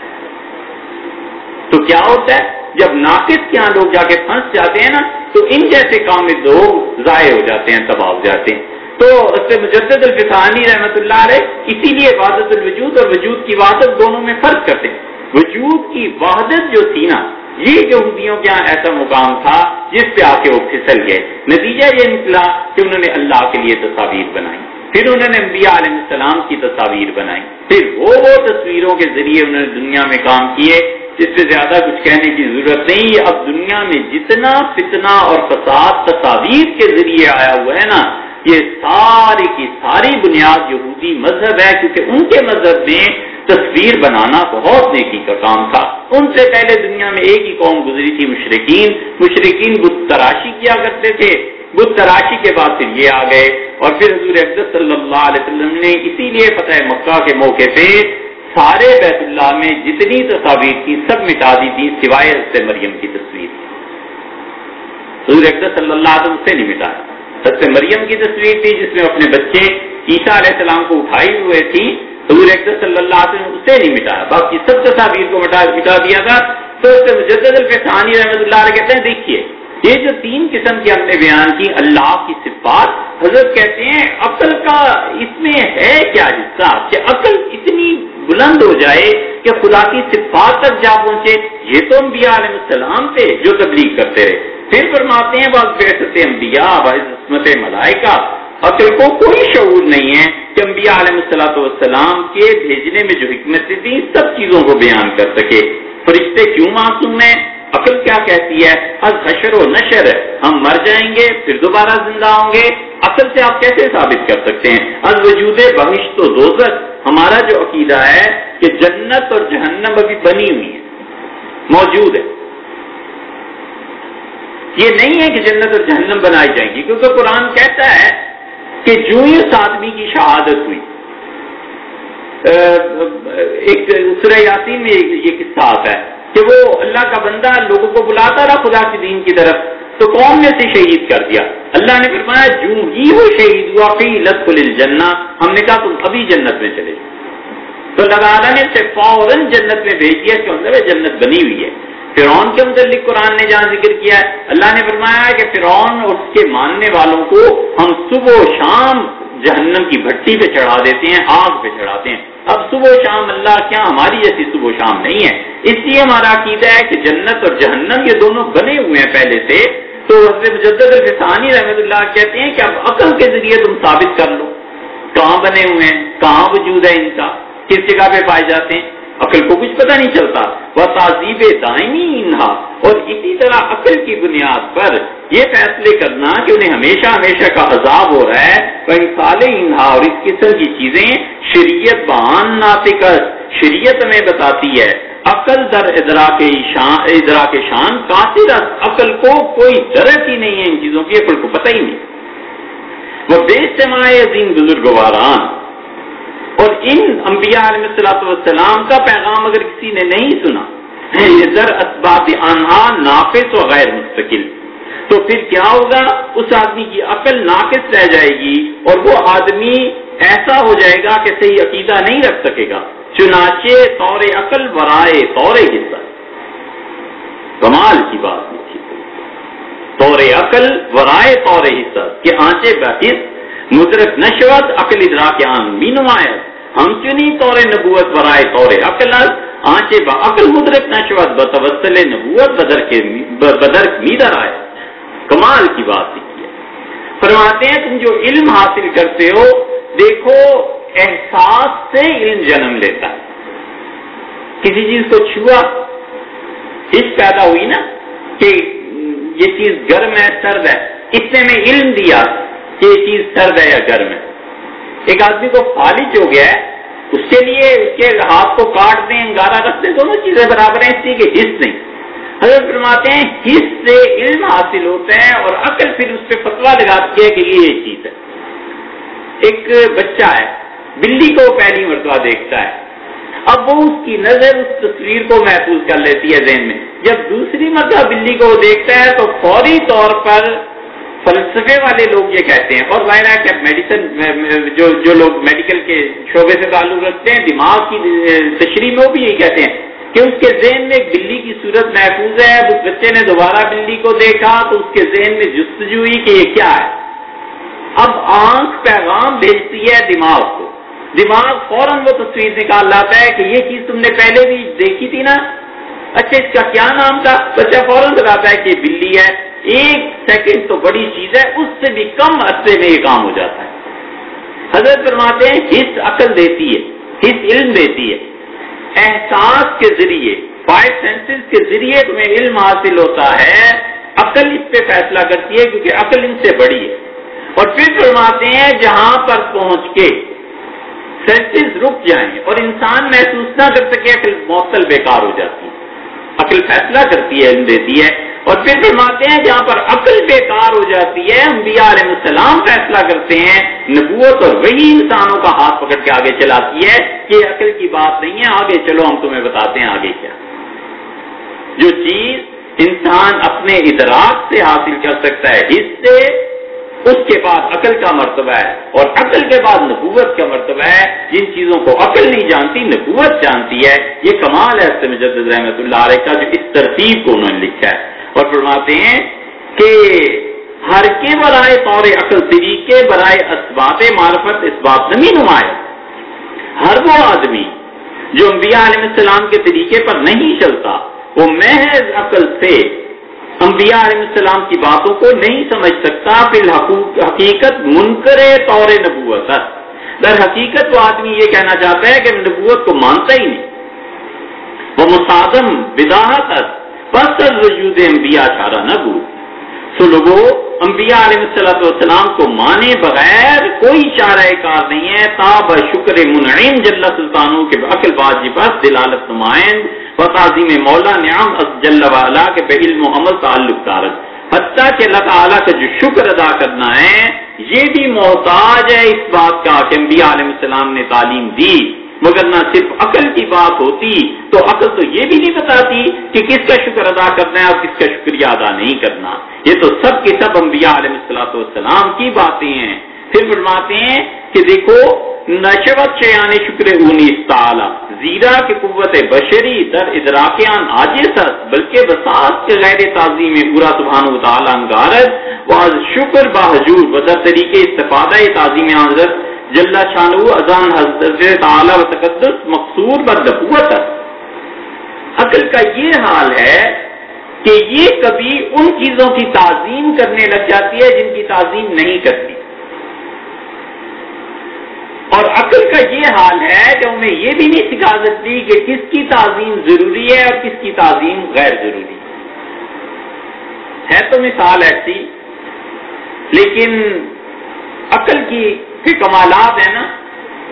تو کیا ہوتا ہے؟ جب ناقص کے یہاں لوگ جا کے پھنس جاتے ہیں نا، تو ان جیسے کام میں لوگ ضائع ہو جاتے ہیں، تباہ ہو جاتے ہیں۔ تو اس سے مجدد الفسانی رحمت اللہ علیہ اسی لیے وحدت الوجود اور وجود کی وحدت دونوں میں فرق کرتے ہیں۔ وجود کی وحدت جو تھی نا، یہ یہودیوں کے یہاں ایسا مقام تھا جس پہ آ کے وہ پھسل گئے۔ نتیجہ یہ نکلا کہ انہوں نے اللہ کے لیے تصاویر بنائی۔ پھر انہوں نے انبیاء علیہ السلام کی تصاویر بنائی۔ پھر وہ وہ تصویروں کے ذریعے انہوں نے دنیا میں کام کیے، جس سے زیادہ کچھ کہنے کی ضرورت نہیں اب دنیا میں جتنا فتنہ اور فساد تصاویر کے ذریعے آیا ہوا ہے نا یہ ساری کی ساری بنیاد یہودی مذہب ہے، کیونکہ ان کے مذہب میں تصویر بنانا بہت نیکی کا کام تھا۔ ان سے پہلے دنیا میں ایک ہی قوم گزری تھی مشرقین مشرقین بت تراشی کیا کرتے تھے۔ بت تراشی کے بعد پھر یہ آ گئے۔ اور پھر حضور اقدس صلی اللہ علیہ وسلم نے اسی لیے فتح مکہ کے موقع پہ سارے بیت اللہ میں جتنی تصاویر تھی سب مٹا دی تھی، سوائے سے مریم کی تصویر۔ حضور اقدس صلی اللہ علیہ وسلم سے نہیں مٹایا۔ حضرت مریم کی تصویر تھی، جس میں اپنے بچے عیسیٰ علیہ السلام کو اٹھائی ہوئے تھی۔ حضور صلی اللہ علیہ وسلم اسے نہیں مٹایا، باقی سب تصاویر کو مٹا دیا تھا۔ تو اس سے مجدد الفسانی رحمۃ اللہ علیہ کہتے ہیں، دیکھیے، یہ جو تین قسم کی ہم نے بیان کی، اللہ کی صفات، حضرت کہتے ہیں، عقل کا اس میں ہے کیا حصہ؟ کہ عقل اتنی بلند ہو جائے کہ خدا کی صفات تک جا پہنچے۔ یہ تو انبیاء علیہ السلام تھے جو تبلیغ کرتے رہے۔ پھر فرماتے ہیں بس بحثت انبیاء عصمت ملائکہ عقل کو کوئی شعور نہیں ہے کہ انبیاء علیہ السلاۃ والسلام کے بھیجنے میں جو حکمت تھی سب چیزوں کو بیان کر سکے۔ فرشتے کیوں معصوم ہیں؟ عقل کیا کہتی ہے؟ از حشر و نشر، ہم مر جائیں گے، پھر دوبارہ زندہ ہوں گے۔ عقل سے آپ کیسے ثابت کر سکتے ہیں؟ از وجود بہش تو دوزت ہمارا جو عقیدہ ہے کہ جنت اور جہنم ابھی بنی ہوئی ہے موجود ہے یہ نہیں ہے کہ جنت اور جہنم بنائی جائیں گی، کیونکہ قرآن کہتا ہے کہ جو ہی اس آدمی کی شہادت ہوئی ایک سورہ یاسین میں یہ قصہ آتا ہے کہ وہ اللہ کا بندہ لوگوں کو بلاتا رہا خدا کے دین کی طرف، تو قوم میں سے شہید کر دیا۔ اللہ نے فرمایا، جو ہی وہ شہید ہوا لت جنا ہم نے کہا، تم ابھی جنت میں چلے تو اللہ تعالیٰ نے اسے فوراً جنت میں بھیج دیا کہ مطلب جنت بنی ہوئی ہے۔ فرعون کے متعلق قرآن نے جہاں ذکر کیا ہے، اللہ نے فرمایا کہ فرعون اور اس کے ماننے والوں کو ہم صبح و شام جہنم کی بھٹی پہ چڑھا دیتے ہیں، آگ پہ چڑھاتے ہیں۔ اب صبح و شام اللہ کیا ہماری جیسی صبح و شام نہیں ہے۔ اس لیے ہمارا عقیدہ ہے کہ جنت اور جہنم یہ دونوں بنے ہوئے ہیں پہلے سے۔ تو حضرت مجدد الفسانی رحمت اللہ کہتے ہیں کہ اب عقل کے ذریعے تم ثابت کر لو۔ کہاں بنے ہوئے ہیں؟ کہاں وجود ہے ان کا؟ کس جگہ پہ پائے جاتے ہیں؟ عقل کو کچھ پتہ نہیں چلتا۔ وہ تعزیب دائمی انہا اور اسی طرح عقل کی بنیاد پر یہ فیصلے کرنا کہ انہیں ہمیشہ ہمیشہ کا عذاب ہو رہا ہے۔ وہ انسال انہا اور اس قسم کی چیزیں شریعت بان ناطق شریعت میں بتاتی ہے۔ عقل در ادرا کے شان ادرا کے شان قاطر عقل کو کوئی درد ہی نہیں ہے ان چیزوں کی، عقل کو پتہ ہی نہیں۔ وہ بے سمائے عظیم بزرگ واران اور ان انبیاء علیہ السلاۃ والسلام کا پیغام اگر کسی نے نہیں سنا در اسباب آنہا ناقص و غیر مستقل۔ تو پھر کیا ہوگا؟ اس آدمی کی عقل ناقص رہ جائے گی اور وہ آدمی ایسا ہو جائے گا کہ صحیح عقیدہ نہیں رکھ سکے گا۔ چنانچہ طور عقل ورائے، طور حصہ۔ کمال کی بات طور عقل ورائے، طور حصہ۔ کہ آنچے بحث مدرک نشوت، عقل ادراک آن بھی نمایت ہم چنی طور نبوت برائے طور عقل آنچے با عقل مدرک نشوت بتوسل نبوت بدر کے بدر میدر آئے۔ کمال کی بات ہے۔ فرماتے ہیں، تم جو علم حاصل کرتے ہو، دیکھو، احساس سے علم جنم لیتا ہے۔ کسی چیز کو چھوا ہچ پیدا ہوئی نا، کہ یہ چیز گرم ہے سرد ہے اتنے میں علم دیا کہ یہ چیز سرد ہے یا گرم ہے ایک آدمی کو فالج ہو گیا ہے، اس کے لیے اس کے ہاتھ کو کاٹ دیں انگارا رکھ دیں، دونوں چیزیں برابر ہیں، اس لیے کہ حص نہیں۔ حضرت فرماتے ہیں حص سے علم حاصل ہوتا ہے اور عقل پھر اس پہ فتوا لگاتی ہے کہ یہ یہ چیز ہے۔ ایک بچہ ہے، بلی کو پہلی مرتبہ دیکھتا ہے۔ اب وہ اس کی نظر، اس تصویر کو محفوظ کر لیتی ہے ذہن میں۔ جب دوسری مرتبہ بلی کو دیکھتا ہے تو فوری طور پر فلسفے والے لوگ یہ کہتے ہیں، اور ظاہر ہے کہ میڈیسن جو جو لوگ میڈیکل کے شعبے سے تعلق رکھتے ہیں، دماغ کی تشریح میں وہ بھی یہی کہتے ہیں کہ اس کے ذہن میں ایک بلی کی صورت محفوظ ہے اس بچے نے دوبارہ بلی کو دیکھا تو اس کے ذہن میں جستجو ہوئی کہ یہ کیا ہے۔ اب آنکھ پیغام بھیجتی ہے دماغ کو۔ دماغ فوراً وہ تصویر نکال لاتا ہے کہ یہ چیز تم نے پہلے بھی دیکھی تھی نا۔ اچھا اس کا کیا نام تھا؟ بچہ فوراً بتاتا ہے کہ بلی ہے۔ ایک سیکنڈ تو بڑی چیز ہے، اس سے بھی کم عرصے میں یہ کام ہو جاتا ہے۔ حضرت فرماتے ہیں حص عقل دیتی ہے حص علم دیتی ہے۔ احساس کے ذریعے فائیو سینسز کے ذریعے تمہیں علم حاصل ہوتا ہے۔ عقل اس پہ فیصلہ کرتی ہے کیونکہ عقل ان سے بڑی ہے۔ اور پھر فرماتے ہیں، جہاں پر پہنچ کے سینسز رک جائیں اور انسان محسوس نہ کر سکے، عقل معطل بیکار ہو جاتی ہے۔ عقل فیصلہ کرتی ہے، علم دیتی ہے۔ اور پھر فرماتے ہیں جہاں پر عقل بیکار ہو جاتی ہے، انبیاء علیہ السلام فیصلہ کرتے ہیں، نبوت اور وہی انسانوں کا ہاتھ پکڑ کے آگے چلاتی ہے کہ عقل کی بات نہیں ہے، آگے چلو، ہم تمہیں بتاتے ہیں آگے کیا۔ جو چیز انسان اپنے ادراک سے حاصل کر سکتا ہے، اس سے اس کے بعد عقل کا مرتبہ ہے اور عقل کے بعد نبوت کا مرتبہ ہے۔ جن چیزوں کو عقل نہیں جانتی، نبوت جانتی ہے۔ یہ کمال ہے مجدد رحمت اللہ علیہ کا، جو اس ترتیب کو انہوں نے لکھا ہے۔ اور فرماتے ہیں کہ ہر کے برائے طور عقل طریقے، برائے اسبات معرفت، اس بات نمی نمایاں۔ ہر وہ آدمی جو انبیاء علیہ السلام کے طریقے پر نہیں چلتا، وہ محض عقل سے انبیاء علیہ السلام کی باتوں کو نہیں سمجھ سکتا پھر حقیقت منکر طور نبوت در حقیقت وہ آدمی یہ کہنا چاہتا ہے کہ نبوت کو مانتا ہی نہیں۔ وہ مسادم بداحت بس وجود انبیاء چارہ نہ بو سو لوگو، انبیاء علیہ السلام کو مانے بغیر کوئی چارہ کار نہیں ہے۔ تاب شکر منعیم جل سلطانوں کے عقل باز جی بس دلالت نمائند۔ و تعظیم مولا نعم جل والا کے بے علم و عمل تعلق دارت حتیٰ کہ اللہ تعالیٰ کا جو شکر ادا کرنا ہے، یہ بھی محتاج ہے اس بات کا کہ انبیاء علیہ السلام نے تعلیم دی۔ مگر نہ صرف عقل کی بات ہوتی، تو عقل تو یہ بھی نہیں بتاتی کہ کس کا شکر ادا کرنا ہے اور کس کا شکریہ ادا نہیں کرنا۔ یہ تو سب کے سب انبیاء علیہ السلاۃ والسلام کی باتیں ہیں۔ پھر فرماتے ہیں کہ دیکھو، نشوت شیان شکر انیس تعالی زیرا کی قوت بشری در ادراکیان آجے سر بلکہ بساط کے غیر تعظیم پورا سبحان و تعالیٰ انگارت وہ شکر باحجور، بدر طریقے استفادہ تعظیم حضرت جل شانو ازان حضرت تعالی و تقدس مقصور بر عقل کا یہ حال ہے کہ یہ کبھی ان چیزوں کی تعظیم کرنے لگ جاتی ہے جن کی تعظیم نہیں کرتی۔ اور عقل کا یہ حال ہے کہ انہیں یہ بھی نہیں سکھا سکتی کہ کس کی تعظیم ضروری ہے اور کس کی تعظیم غیر ضروری۔ ہے تو مثال ایسی، لیکن عقل کی کمالات ہیں نا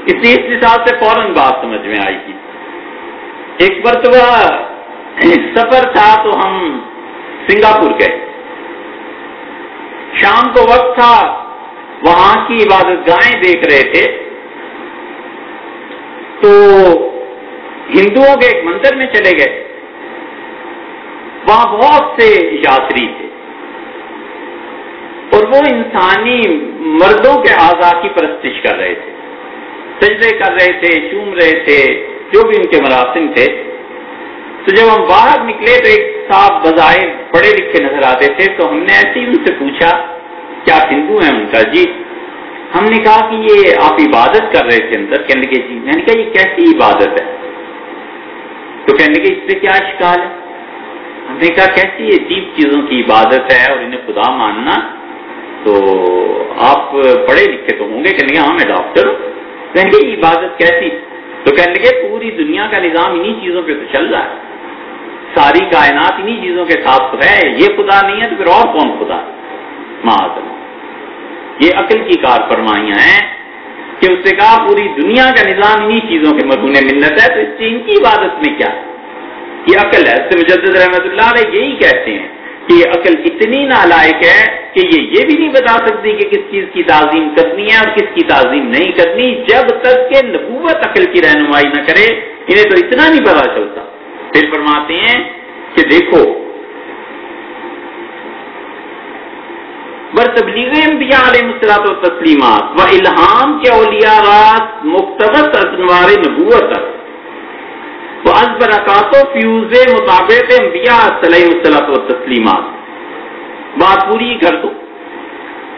اس لیے اس حساب سے فوراً بات سمجھ میں آئی تھی۔ ایک مرتبہ سفر تھا تو ہم سنگاپور گئے۔ شام کو وقت تھا، وہاں کی عبادت گاہیں دیکھ رہے تھے۔ تو ہندوؤں کے ایک مندر میں چلے گئے۔ وہاں بہت سے یاتری تھے۔ اور وہ انسانی مردوں کے آزاد کی پرستش کر رہے تھے، سجدے کر رہے تھے، چوم رہے تھے، جو بھی ان کے مراسم تھے۔ تو جب ہم باہر نکلے تو ایک صاحب بظاہر پڑھے لکھے نظر آتے تھے، تو ہم نے ایسے ہی ان سے پوچھا، کیا ہندو ہیں ان کا؟ جی۔ ہم نے کہا کہ یہ آپ عبادت کر رہے تھے اندر۔ کہنے لگے جی۔ میں نے کہا، یہ کیسی عبادت ہے؟ تو کہنے لگے، اس پہ کیا اشکال ہے؟ ہم نے کہا، کیسی عجیب چیزوں کی عبادت ہے اور انہیں خدا ماننا تو آپ پڑھے لکھے تو ہوں گے کہنے لگے ہاں میں ڈاکٹر ہوں۔ کہیں گے عبادت کیسی؟ تو کہنے لگے، پوری دنیا کا نظام انہی چیزوں پہ تو چل رہا ہے۔ ساری کائنات انہی چیزوں کے ساتھ تو ہے۔ یہ خدا نہیں ہے تو پھر اور کون خدا معذ یہ عقل کی کار فرمائیاں ہیں کہ اس سے کہا، پوری دنیا کا نظام انہی چیزوں کے مدون منت ہے، تو اس سے ان کی عبادت میں کیا؟ یہ عقل ہے۔ مجدد رحمت اللہ علیہ یہی کہتے ہیں کہ یہ عقل اتنی نالائق ہے کہ یہ یہ بھی نہیں بتا سکتی کہ کس چیز کی تعظیم کرنی ہے اور کس کی تعظیم نہیں کرنی، جب تک کہ نبوت عقل کی رہنمائی نہ کرے، انہیں تو اتنا نہیں پتا چلتا۔ پھر فرماتے ہیں کہ دیکھو بر تبلیغ انبیاء علیہ مسلاط و تسلیمات و الہام کے اولیاءات مختبت انوار نبوت تو از برکات و فیوز مطابق انبیاء علیہ مسلاط و تسلیمات بات پوری کر دو۔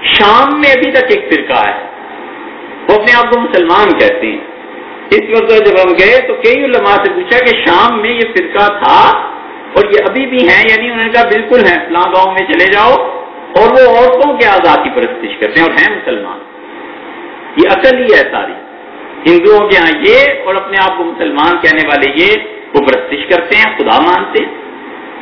شام میں ابھی تک ایک فرقہ ہے۔ وہ اپنے آپ کو مسلمان کہتے ہیں۔ اس وقت جب ہم گئے تو کئی علماء سے پوچھا کہ شام میں یہ فرقہ تھا اور یہ ابھی بھی ہیں یعنی انہوں نے کہا بالکل ہے فلاں گاؤں میں چلے جاؤ اور وہ عورتوں کے آزادی پرستش کرتے ہیں اور ہیں مسلمان۔ یہ اصل ہی ہے ساری۔ ہندوؤں کے یہاں یہ اور اپنے آپ کو مسلمان کہنے والے یہ وہ پرستش کرتے ہیں، خدا مانتے ہیں۔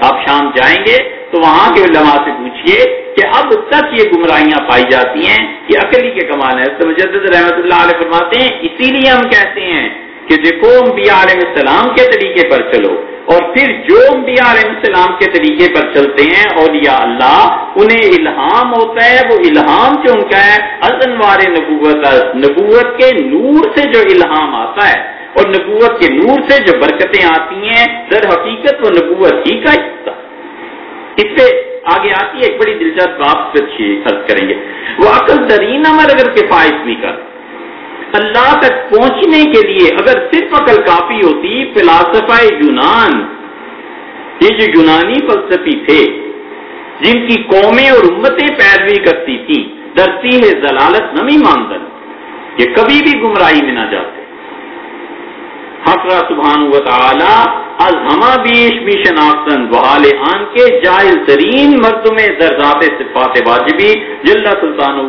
آپ شام جائیں گے تو وہاں کے علماء سے پوچھئے کہ اب تک یہ گمراہیاں پائی جاتی ہیں یہ عقلی کے کمال ہے مجدد رحمت اللہ علیہ فرماتے ہیں، اسی لیے ہم کہتے ہیں کہ دیکھو انبیاء علیہ السلام کے طریقے پر چلو۔ اور پھر جو انبیاء علیہ السلام کے طریقے پر چلتے ہیں اور یا اللہ، انہیں الہام ہوتا ہے۔ وہ الہام جو ان کا ہے ازنوار نبوت نبوت کے نور سے جو الہام آتا ہے اور نبوت کے نور سے جو برکتیں آتی ہیں، در حقیقت وہ نبوت ہی کا حصہ۔ اس سے آگے آتی ہے، ایک بڑی دلچسپ بات خرچ کریں گے۔ وہ عقل ترین عمل اگر کفایت بھی کر، اللہ تک پہنچنے کے لیے اگر صرف عقل کافی ہوتی، فلاسفہ یونان، یہ جو یونانی فلسفی تھے، جن کی قومیں اور امتیں پیروی کرتی تھیں، درتی ہے ضلالت نمی ماندن، یہ کبھی بھی گمراہی میں نہ جاتے۔ حقرا سبحان و تعالی از ہما بیش بھی شناختن بحال آن کے جائل ترین مرد میں درزات صفات واجبی جلد سلطان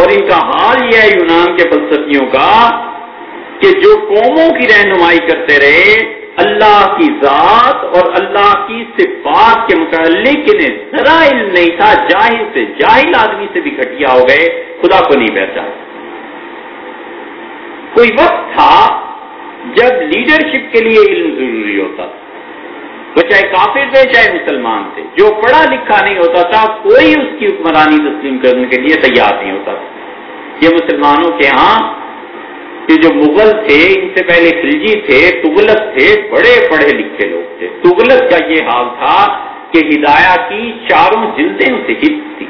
اور ان کا حال یہ ہے یونان کے فلسفیوں کا کہ جو قوموں کی رہنمائی کرتے رہے، اللہ کی ذات اور اللہ کی صفات کے متعلق انہیں ذرا علم نہیں تھا، جاہل سے جاہل آدمی سے بھی گھٹیا ہو گئے، خدا کو نہیں پہچان کوئی وقت تھا جب لیڈرشپ کے لیے علم ضروری ہوتا تھا وہ چاہے کافر تھے، چاہے مسلمان تھے، جو پڑھا لکھا نہیں ہوتا تھا، کوئی اس کی حکمرانی تسلیم کرنے کے لیے تیار نہیں ہوتا تھا۔ یہ مسلمانوں کے ہاں یہ جو مغل تھے، ان سے پہلے خلجی تھے، تغلق تھے، بڑے پڑھے لکھے لوگ تھے۔ تغلق کا یہ حال تھا کہ ہدایہ کی چاروں جلدیں اسے ہت تھی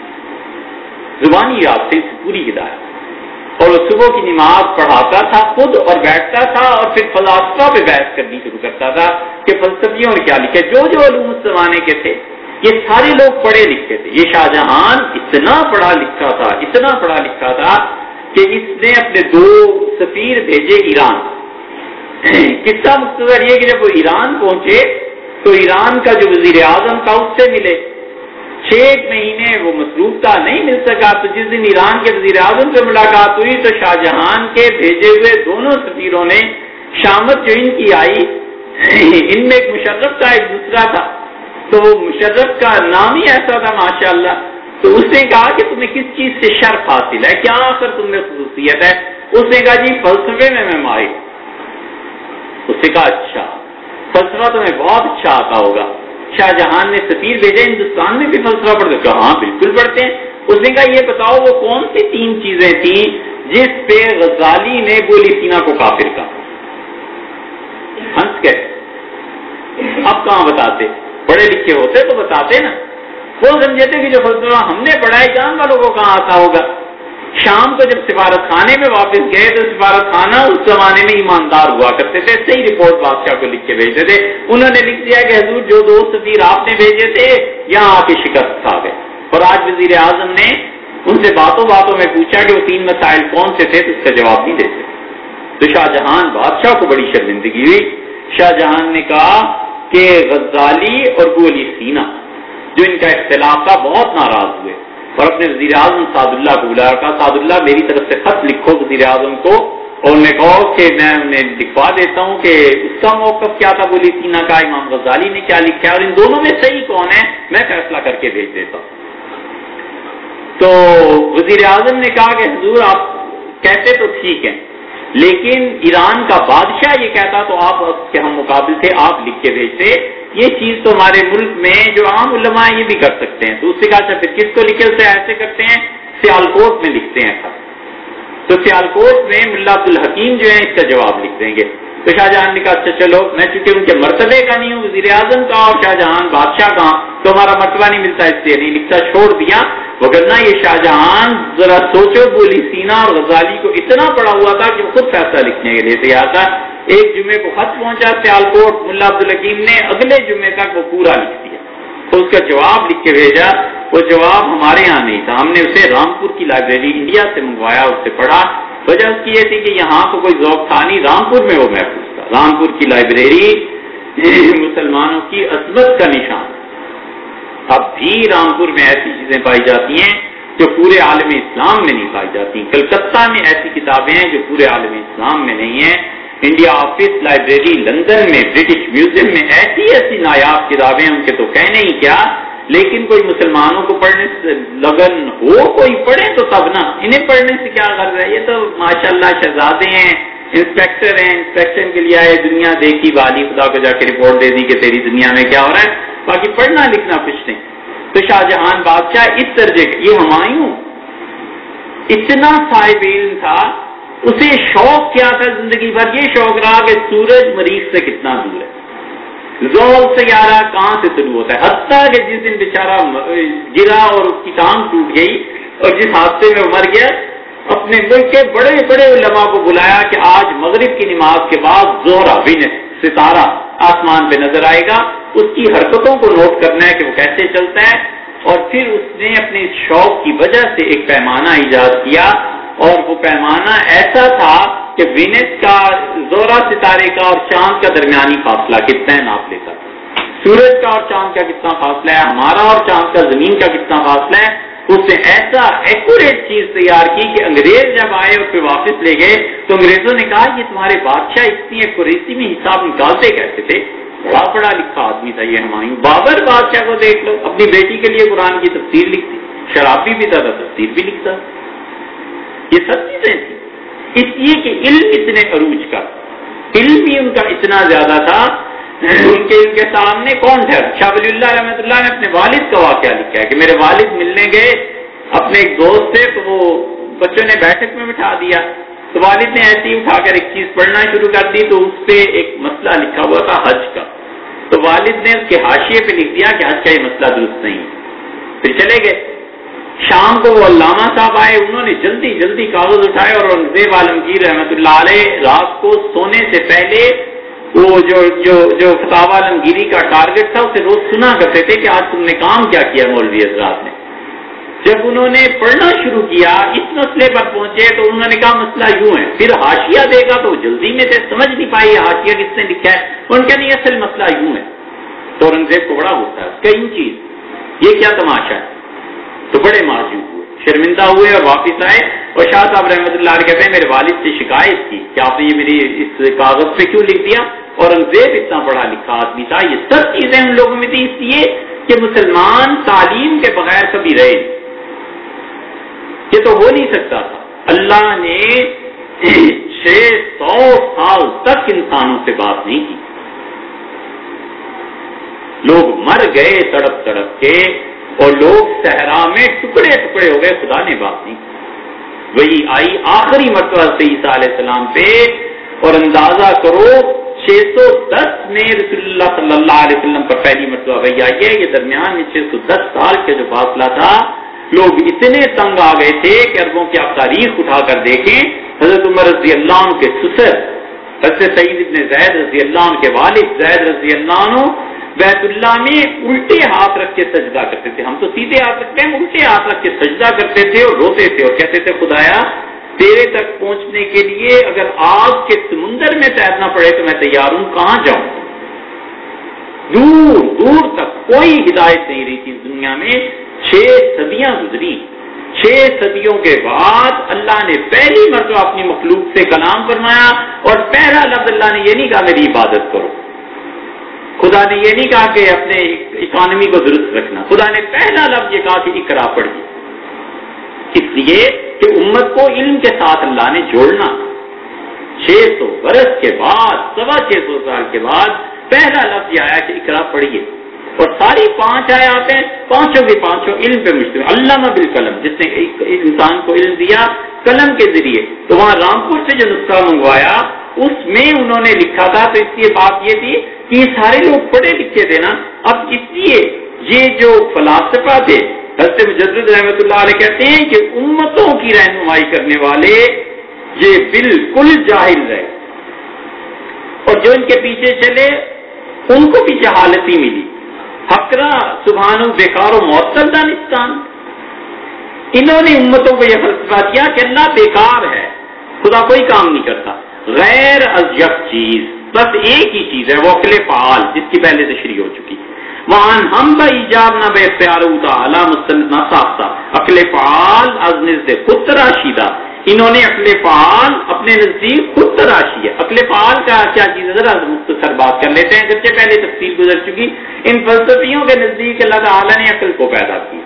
زبانی یاد سے پوری ہدایت۔ اور صبح کی نماز پڑھاتا تھا خود اور بیٹھتا تھا اور پھر فلاسفہ پہ بحث کرنی شروع کرتا تھا کہ فلسفیوں نے کیا لکھا جو جو علوم اس زمانے کے تھے، یہ سارے لوگ پڑھے لکھے تھے۔ یہ شاہ جہان اتنا پڑھا لکھا تھا، اتنا پڑھا لکھا تھا کہ اس نے اپنے دو سفیر بھیجے ایران۔ قصہ مختصر یہ کہ جب وہ ایران پہنچے تو ایران کا جو وزیر اعظم تھا، اس سے ملے۔ چھ مہینے وہ مصروف تھا نہیں مل سکا تو جس دن ایران کے وزیر اعظم سے ملاقات ہوئی تو شاہ جہان کے بھیجے ہوئے دونوں سفیروں نے شامت جو ان کی آئی، ان میں ایک مشرف تھا ایک دوسرا تھا۔ تو وہ مشرف کا نام ہی ایسا تھا ماشاء اللہ تو اس نے کہا کہ تمہیں کس چیز سے شرف حاصل ہے؟ کیا آخر تم میں خصوصیت ہے؟ اس نے کہا جی فلسفے میں میں ماہر اس نے کہا اچھا فلسفہ تمہیں بہت اچھا آتا ہوگا۔ شاہ جہان نے سفیر بھیجے، ہندوستان میں بھی فلسفہ پڑھتے کہا ہاں بالکل پڑھتے ہیں؟ اس نے کہا، یہ بتاؤ، وہ کون سی تین چیزیں تھیں جس پہ غزالی نے گولی سینا کو کافر کا ہنس گئے اب کہاں بتاتے؟ پڑھے لکھے ہوتے تو بتاتے نا۔ وہ سمجھے تھے کہ جو فلسفہ ہم نے پڑھا ہے، جان والوں کو کہاں آتا ہوگا؟ شام کو جب سفارت خانے میں واپس گئے تو سفارت خانہ اس زمانے میں ایماندار ہوا کرتے تھے، صحیح رپورٹ بادشاہ کو لکھ کے بھیجتے تھے۔ انہوں نے لکھ دیا کہ حضور جو دو سفیر آپ نے بھیجے تھے، یہاں آ کے شکست کھا گئے۔ اور آج وزیر اعظم نے ان سے باتوں باتوں میں پوچھا کہ وہ تین مسائل کون سے تھے، تو اس کا جواب نہیں دیتے۔ تو شاہ جہان بادشاہ کو بڑی شرمندگی ہوئی۔ شاہ جہان نے کہا کہ غزالی اور گولی سینا، جو ان کا اختلاف تھا، بہت ناراض ہوئے۔ اور اپنے وزیر اعظم سعد اللہ کو بلا رکھا۔ سعد اللہ میری طرف سے خط لکھو وزیر اعظم کو اور میں کہو کہ میں انہیں لکھوا دیتا ہوں کہ اس کا موقف کیا تھا بولی سینا کا، امام غزالی نے کیا لکھا ہے اور ان دونوں میں صحیح کون ہے؟ میں فیصلہ کر کے بھیج دیتا ہوں۔ تو وزیر اعظم نے کہا کہ حضور آپ کہتے تو ٹھیک ہے لیکن ایران کا بادشاہ یہ کہتا تو آپ کے ہم مقابل تھے، آپ لکھ کے بھیجتے۔ یہ چیز تو ہمارے ملک میں جو عام علماء یہ بھی کر سکتے ہیں۔ تو اس سے کہا اچھا پھر کس کو لکھے اسے ایسے کرتے ہیں سیالکوٹ میں لکھتے ہیں۔ خط تو سیالکوٹ میں ملا عبد الحکیم جو ہے اس کا جواب لکھ دیں گے۔ تو شاہ جہان نے کہا اچھا چلو، میں چونکہ ان کے مرتبے کا نہیں ہوں، وزیر اعظم کا اور شاہ جہان بادشاہ کا، تو ہمارا مرتبہ نہیں ملتا، اس لیے نہیں لکھتا، چھوڑ دیا۔ وغیرہ یہ شاہ جہان ذرا سوچو، بولی سینا اور غزالی کو اتنا پڑا ہوا تھا کہ وہ خود فیصلہ لکھنے کے لیے تیار تھا۔ ایک جمعے کو خط پہنچا سیالکوٹ ملا عبد الحکیم نے اگلے جمعے تک وہ پورا لکھ دیا۔ اس کا جواب لکھ کے بھیجا، وہ جواب ہمارے یہاں نہیں تھا۔ ہم نے اسے رامپور کی لائبریری انڈیا سے منگوایا، اس سے پڑھا۔ وجہ اس کی یہ تھی کہ یہاں کو کوئی ذوق تھا نہیں، رامپور میں وہ محفوظ تھا۔ رامپور کی لائبریری مسلمانوں کی عظمت کا نشان۔ اب بھی رامپور میں ایسی چیزیں پائی جاتی ہیں جو پورے عالم اسلام میں نہیں پائی جاتی۔ کلکتہ میں ایسی کتابیں ہیں جو پورے عالم اسلام میں نہیں ہیں۔ انڈیا آفس لائبریری لندن میں برٹش میوزیم میں، ایسی ایسی نایاب کتابیں ان کے تو کہنے ہی کیا، لیکن کوئی مسلمانوں کو پڑھنے سے لگن ہو، کوئی پڑھے تو تب نہ انہیں پڑھنے سے کیا غرض ہے؟ یہ تو ماشاء اللہ شہزادے ہیں، انسپیکٹر ہیں، انسپیکشن کے لیے آئے، دنیا دیکھی، والی، خدا کو جا کے رپورٹ دے دی کہ تیری دنیا میں کیا ہو رہا ہے، باقی پڑھنا لکھنا کچھ نہیں۔ تو شاہ جہان بادشاہ اس درجے یہ ہمایوں، اتنا صاحب علم تھا اسے شوق کیا تھا زندگی بھر؟ یہ شوق رہا کہ سورج مریض سے کتنا دور ہے۔ زول سیارہ کہاں سے شروع ہوتا ہے؟ حتیٰ کہ جس دن بیچارہ گرا اور اس کی ٹانگ ٹوٹ گئی اور جس حادثے میں مر گیا، اپنے ملک کے بڑے بڑے علماء کو بلایا کہ آج مغرب کی نماز کے بعد زہرا بن ستارہ آسمان پہ نظر آئے گا۔ اس کی حرکتوں کو نوٹ کرنا ہے کہ وہ کیسے چلتا ہے۔ اور پھر اس نے اپنے شوق کی وجہ سے ایک پیمانہ ایجاد کیا۔ اور وہ پیمانہ ایسا تھا کہ وینس کا زورا ستارے کا اور چاند کا درمیانی فاصلہ کتنا ہے ناپ لیتا سورج کا اور چاند کا کتنا فاصلہ ہے؟ ہمارا اور چاند کا زمین کا کتنا فاصلہ ہے؟ اس نے ایسا ایکوریٹ چیز تیار کی کہ انگریز جب آئے اور پھر واپس لے گئے، تو انگریزوں نے کہا کہ تمہارے بادشاہ اتنی ایکوریسی میں حساب نکالتے کیسے تھے؟ بڑا پڑھا لکھا آدمی تھا یہ ہمایوں بابر بادشاہ کو دیکھ لو، اپنی بیٹی کے لیے قرآن کی تفسیر لکھتی، شرابی بھی تھا تفسیر بھی لکھتا۔ یہ سب چیزیں تھیں۔ اس لیے کہ علم اتنے عروج کا، علم بھی ان کا اتنا زیادہ تھا، ان کے ان کے سامنے کون ٹھہر شاہ ولی اللہ رحمۃ اللہ نے اپنے والد کا واقعہ لکھا ہے کہ میرے والد ملنے گئے، اپنے ایک دوست سے تو وہ بچوں نے بیٹھک میں بٹھا دیا۔ تو والد نے ایسی اٹھا کر ایک چیز پڑھنا شروع کر دی، تو اس پہ ایک مسئلہ لکھا ہوا تھا حج کا۔ تو والد نے اس کے حاشیے پہ لکھ دیا کہ حج کا یہ مسئلہ درست نہیں پھر چلے گئے۔ شام کو وہ علامہ صاحب آئے، انہوں نے جلدی جلدی کاغذ اٹھائے اور اورنگزیب عالمگیر رحمۃ اللہ علیہ رات کو سونے سے پہلے وہ جو جو جو فتح عالمگیری کا ٹارگیٹ تھا، اسے روز سنا کرتے تھے کہ آج تم نے کام کیا کیا مولوی حضرات نے۔ جب انہوں نے پڑھنا شروع کیا، اس مسئلے پر پہنچے تو انہوں نے کہا، مسئلہ یوں ہے، پھر ہاشیا دے گا تو جلدی میں سے سمجھ نہیں پائی ہاشیا کس نے لکھا ہے۔ ان کا نہیں، اصل مسئلہ یوں ہے۔ تو اورنگزیب کو بڑا ہوتا ہے۔ کئی چیز۔ یہ کیا تماشا ہے؟ تو بڑے معذوب ہوئے۔ شرمندہ ہوئے اور واپس آئے اور شاہ صاحب رحمۃ اللہ علیہ کہتے ہیں، میرے والد سے شکایت کی کہ آپ نے یہ میری اس کاغذ پہ کیوں لکھ دیا؟ اور انگریز اتنا پڑھا لکھا آدمی تھا، یہ سب چیزیں ان لوگوں میں تھی، اس لیے کہ مسلمان تعلیم کے بغیر کبھی رہے یہ تو ہو نہیں سکتا تھا۔ اللہ نے چھ سو سال تک انسانوں سے بات نہیں کی۔ لوگ مر گئے تڑپ تڑپ کے اور لوگ صحرا میں ٹکڑے ٹکڑے ہو گئے، خدا نے بات نہیں وہی آئی آخری مرتبہ سے عیسیٰ علیہ السلام پہ۔ اور اندازہ کرو، چھ سو دس میں رسول اللہ صلی اللہ علیہ وسلم پر پہلی مرتبہ وہی آئی ہے۔ یہ درمیان میں چھ سو دس سال کے جو فاصلہ تھا، لوگ اتنے تنگ آ گئے تھے کہ اربوں کی آپ تاریخ اٹھا کر دیکھیں۔ حضرت عمر رضی اللہ عنہ کے سسر، حضرت سعید ابن زید رضی اللہ عنہ کے والد زید رضی اللہ عنہ بیت اللہ میں الٹے ہاتھ رکھ کے سجدہ کرتے تھے۔ ہم تو سیدھے ہاتھ رکھتے ہیں الٹے ہاتھ رکھ کے سجدہ کرتے تھے اور روتے تھے۔ اور کہتے تھے، خدایا، تیرے تک پہنچنے کے لیے اگر آگ کے سمندر میں تیرنا پڑے تو میں تیار ہوں۔ کہاں جاؤں؟ دور دور تک کوئی ہدایت نہیں رہی تھی دنیا میں۔ چھ صدیاں گزری۔ چھ صدیوں کے بعد اللہ نے پہلی مرتبہ اپنی مخلوق سے کلام فرمایا اور پہلا لفظ اللہ نے یہ نہیں کہا میری عبادت کرو۔ خدا نے یہ نہیں کہا کہ اپنے اکانومی کو درست رکھنا۔ خدا نے پہلا لفظ یہ کہا کہ اکرا پڑھی اس لیے کہ امت کو علم کے ساتھ اللہ نے جوڑنا۔ چھ سو برس کے بعد، سوا چھ سو سال کے بعد پہلا لفظ یہ آیا کہ اکرا پڑھیے۔ اور ساری پانچ آئے آتے ہیں پانچوں کے پانچوں علم پہ مشتمل۔ علامہ بالقلم، جس نے انسان کو علم دیا قلم کے ذریعے۔ تو وہاں رامپور سے جو نسخہ منگوایا، اس میں انہوں نے لکھا تھا، تو اس لیے بات یہ تھی کہ یہ سارے لوگ پڑھے لکھے تھے نا، اب اس لیے یہ جو فلاسفہ تھے، حضرت مجدد رحمت اللہ علیہ کہتے ہیں کہ امتوں کی رہنمائی کرنے والے یہ بالکل جاہل رہے۔ اور جو ان کے پیچھے چلے، ان کو بھی جہالتی ملی۔ حکرا سبحان بیکار و معطل دانستان۔ انہوں نے امتوں کو یہ فلسفہ کیا کہ اللہ بیکار ہے، خدا کوئی کام نہیں کرتا۔ غیر از یک چیز۔ بس ایک ہی چیز ہے، وہ اکل فعال جس کی پہلے سے شروع ہو چکی۔ وہاں ہم با ایجاب نہ بے اختیار تعالی مستند نہ ساختہ اکل فعال از نزد خود تراشیدہ۔ انہوں نے اکل فعال اپنے نزدیک خود تراشی ہے۔ اکل فعال کا کیا چیز ہے؟ ذرا مختصر بات کر لیتے ہیں۔ جبکہ پہلے تفصیل گزر چکی، ان فلسفیوں کے نزدیک اللہ تعالیٰ نے عقل کو پیدا کی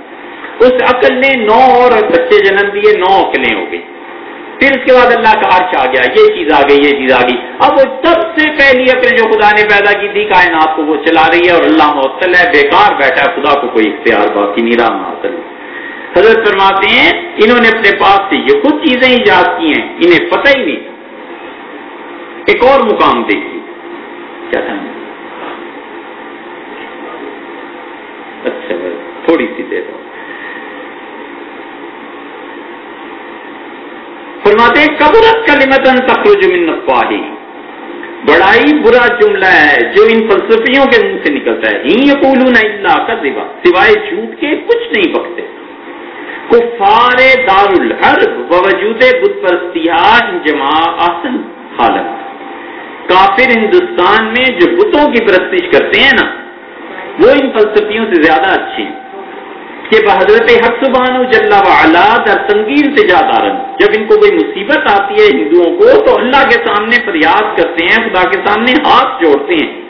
اس عقل نے نو اور بچے جنم دیے، نو عقلیں ہو گئی پھر اس کے بعد اللہ کا عرش آ گیا، یہ چیز آ گئی، یہ چیز آ گئی۔ اب وہ سب سے پہلی عقل جو خدا نے پیدا کی تھی، کائنات کو وہ چلا رہی ہے اور اللہ معطل ہے، بیکار بیٹھا ہے، خدا کو کوئی اختیار باقی نہیں رہا، معطل حضرت فرماتے ہیں، انہوں نے اپنے پاس سے یہ خود چیزیں ایجاد کی ہیں، انہیں پتہ ہی نہیں۔ ایک اور مقام دیکھیے۔ کیا تھا؟ اچھا بھائی تھوڑی سی دے فرماتے ہیں قبرت کا لمتن تخرج من افواہی بڑائی برا جملہ ہے جو ان فلسفیوں کے منہ سے نکلتا ہے۔ ہی یقولون الا کذبا. سوائے جھوٹ کے کچھ نہیں بکتے۔ کفار دار الحرب باوجود بت پرستیہ انجماع آسن حالت کافر ہندوستان میں جو بتوں کی پرستش کرتے ہیں نا، وہ ان فلسفیوں سے زیادہ اچھے ہیں۔ کہ بحضرت حق سبحانہ جل وعلا در تنگیر سے جاتا رن جب ان کو کوئی مصیبت آتی ہے ہندوؤں کو، تو اللہ کے سامنے فریاد کرتے ہیں، خدا کے سامنے ہاتھ جوڑتے ہیں۔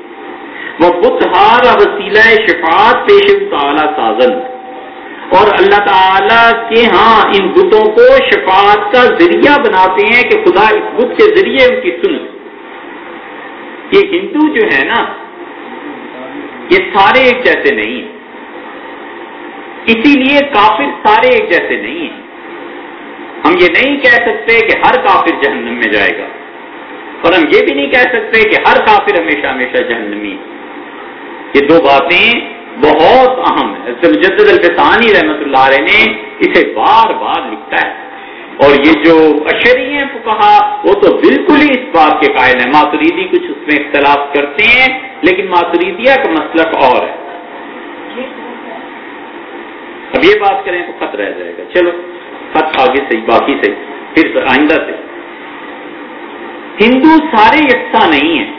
وہ بت ہار وسیلہ شفاعت پیش تعالی سازن۔ اور اللہ تعالی کے ہاں ان بتوں کو شفاعت کا ذریعہ بناتے ہیں کہ خدا اس بت کے ذریعے ان کی سن یہ ہندو جو ہے نا، یہ سارے ایک جیسے نہیں ہیں۔ اسی لیے کافر سارے ایک جیسے نہیں ہیں۔ ہم یہ نہیں کہہ سکتے کہ ہر کافر جہنم میں جائے گا۔ اور ہم یہ بھی نہیں کہہ سکتے کہ ہر کافر ہمیشہ ہمیشہ جہنمی یہ دو باتیں بہت اہم ہے مجدد الفسانی رحمت اللہ علیہ نے اسے بار بار لکھا ہے۔ اور یہ جو اشری ہیں کہا وہ تو بالکل ہی اس بات کے قائل ہیں۔ ماتریدی کچھ اس میں اختلاف کرتے ہیں، لیکن ماتریدیا کا مسلک اور ہے۔ اب یہ بات کریں تو خط رہ جائے گا۔ چلو، خط آگے سے، باقی سے، پھر آئندہ سے۔ ہندو سارے یکساں نہیں ہیں۔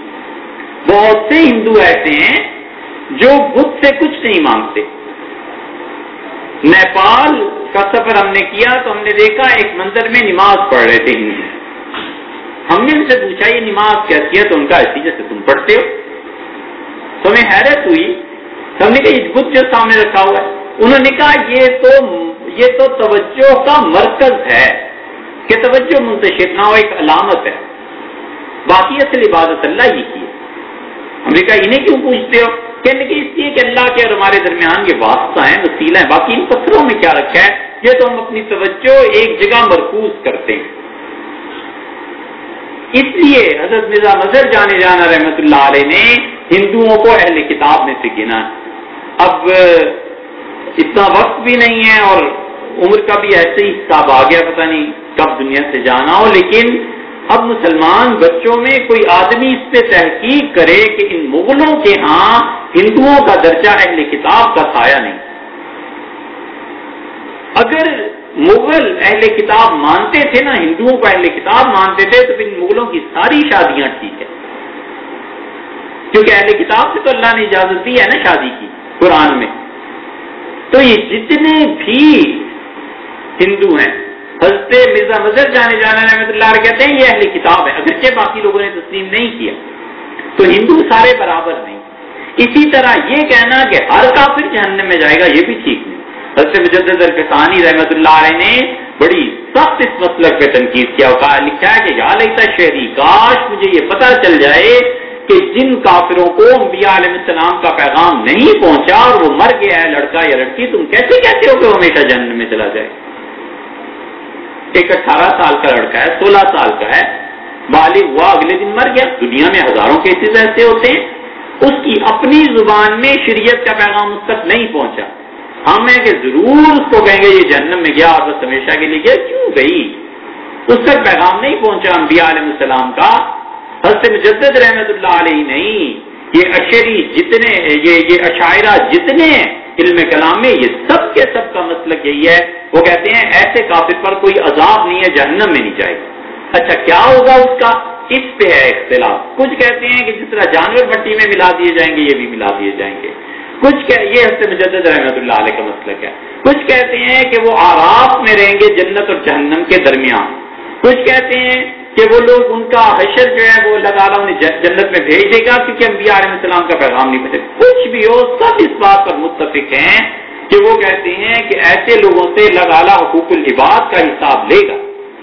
بہت سے ہندو ایسے ہیں جو بدھ سے کچھ نہیں مانگتے۔ نیپال کا سفر ہم نے کیا تو ہم نے دیکھا ایک منظر میں نماز پڑھ رہے تھے ہندو۔ ہم نے ان سے پوچھا، یہ نماز کیسی ہے تو ان کا ایسی جیسے تم پڑھتے ہو۔ تو ہمیں حیرت ہوئی۔ ہم نے کہا، یہ بدھ جو سامنے رکھا ہوا ہے۔ انہوں نے کہا یہ تو یہ تو توجہ کا مرکز ہے کہ توجہ منتشر نہ ہو، ایک علامت ہے۔ باقی اصل عبادت اللہ ہی کی ہے۔ ہم نے کہا، انہیں کیوں پوچھتے ہو؟ کہنے کہ اس لیے کہ اللہ کے اور ہمارے درمیان یہ واسطہ ہیں، وسیلہ ہیں۔ باقی ان پتھروں میں کیا رکھا ہے؟ یہ تو ہم اپنی توجہ ایک جگہ مرکوز کرتے ہیں۔ اس لیے حضرت مرزا مظہر جانے جانا رحمت اللہ علیہ نے ہندوؤں کو اہل کتاب میں سے گنا۔ اب اتنا وقت بھی نہیں ہے اور عمر کا بھی ایسے ہی حساب آ گیا، پتہ نہیں کب دنیا سے جانا ہو، لیکن اب مسلمان بچوں میں کوئی آدمی اس پہ تحقیق کرے کہ ان مغلوں کے ہاں ہندوؤں کا درجہ اہل کتاب کا سایہ نہیں۔ اگر مغل اہل کتاب مانتے تھے نا، ہندوؤں کو اہل کتاب مانتے تھے، تو ان مغلوں کی ساری شادیاں ٹھیک ہے۔ کیونکہ اہل کتاب سے تو اللہ نے اجازت دی ہے نا شادی کی، قرآن میں۔ تو یہ جتنے بھی ہندو ہیں، حضرت مرزا مظہر جانے جانا رحمۃ اللہ کہتے ہیں یہ اہل کتاب ہے اگرچہ باقی لوگوں نے تسلیم نہیں کیا۔ تو ہندو سارے برابر نہیں۔ اسی طرح یہ کہنا کہ ہر کافر جہنم میں جائے گا، یہ بھی ٹھیک نہیں۔ حضرت مجدد الفسانی رحمۃ اللہ علیہ نے بڑی سخت اس مسلک پہ تنقید کیا لکھا ہے کہ یا لیتا شہری، کاش مجھے یہ پتہ چل جائے کہ جن کافروں کو انبیاء علیہ السلام کا پیغام نہیں پہنچا اور وہ مر گیا ہے، لڑکا یا لڑکی، تم کیسے کہتے ہو کہ وہ ہمیشہ جنم میں چلا جائے؟ ایک اٹھارہ سال کا لڑکا ہے، سولہ سال کا ہے، بالغ ہوا، اگلے دن مر گیا۔ دنیا میں ہزاروں کیسز ایسے ہوتے ہیں، اس کی اپنی زبان میں شریعت کا پیغام اس تک نہیں پہنچا۔ ہم ہے کہ ضرور اس کو کہیں گے، یہ جنم میں گیا اور بس ہمیشہ کے لیے گیا۔ کیوں گئی اس تک پیغام نہیں پہنچا انبیاء علیہ السلام کا۔ حضرت مجدد رحمت اللہ علیہ نہیں، یہ اشری جتنے، یہ یہ اشاعرہ جتنے علم کلام میں، یہ سب کے سب کا مسلک یہی ہے۔ وہ کہتے ہیں، ایسے کافر پر کوئی عذاب نہیں ہے، جہنم میں نہیں جائے اچھا کیا ہوگا اس کا؟ اس پہ ہے اختلاف۔ کچھ کہتے ہیں کہ جس طرح جانور مٹی میں ملا دیے جائیں گے، یہ بھی ملا دیے جائیں گے۔ کچھ کہ، یہ حضرت مجدد رحمت اللہ علیہ کا مسلک ہے۔ کچھ کہتے ہیں کہ وہ آراف میں رہیں گے جنت اور جہنم کے درمیان۔ کچھ کہتے ہیں کہ وہ لوگ ان کا حشر جو ہے وہ اللہ تعالیٰ انہیں جنت میں بھیج دے گا، کیونکہ انبیاء علیہ السلام کا پیغام نہیں پہنچے کچھ بھی ہو، سب اس بات پر متفق ہیں کہ وہ کہتے ہیں کہ ایسے لوگوں سے اللہ تعالیٰ حقوق العباد کا حساب لے گا۔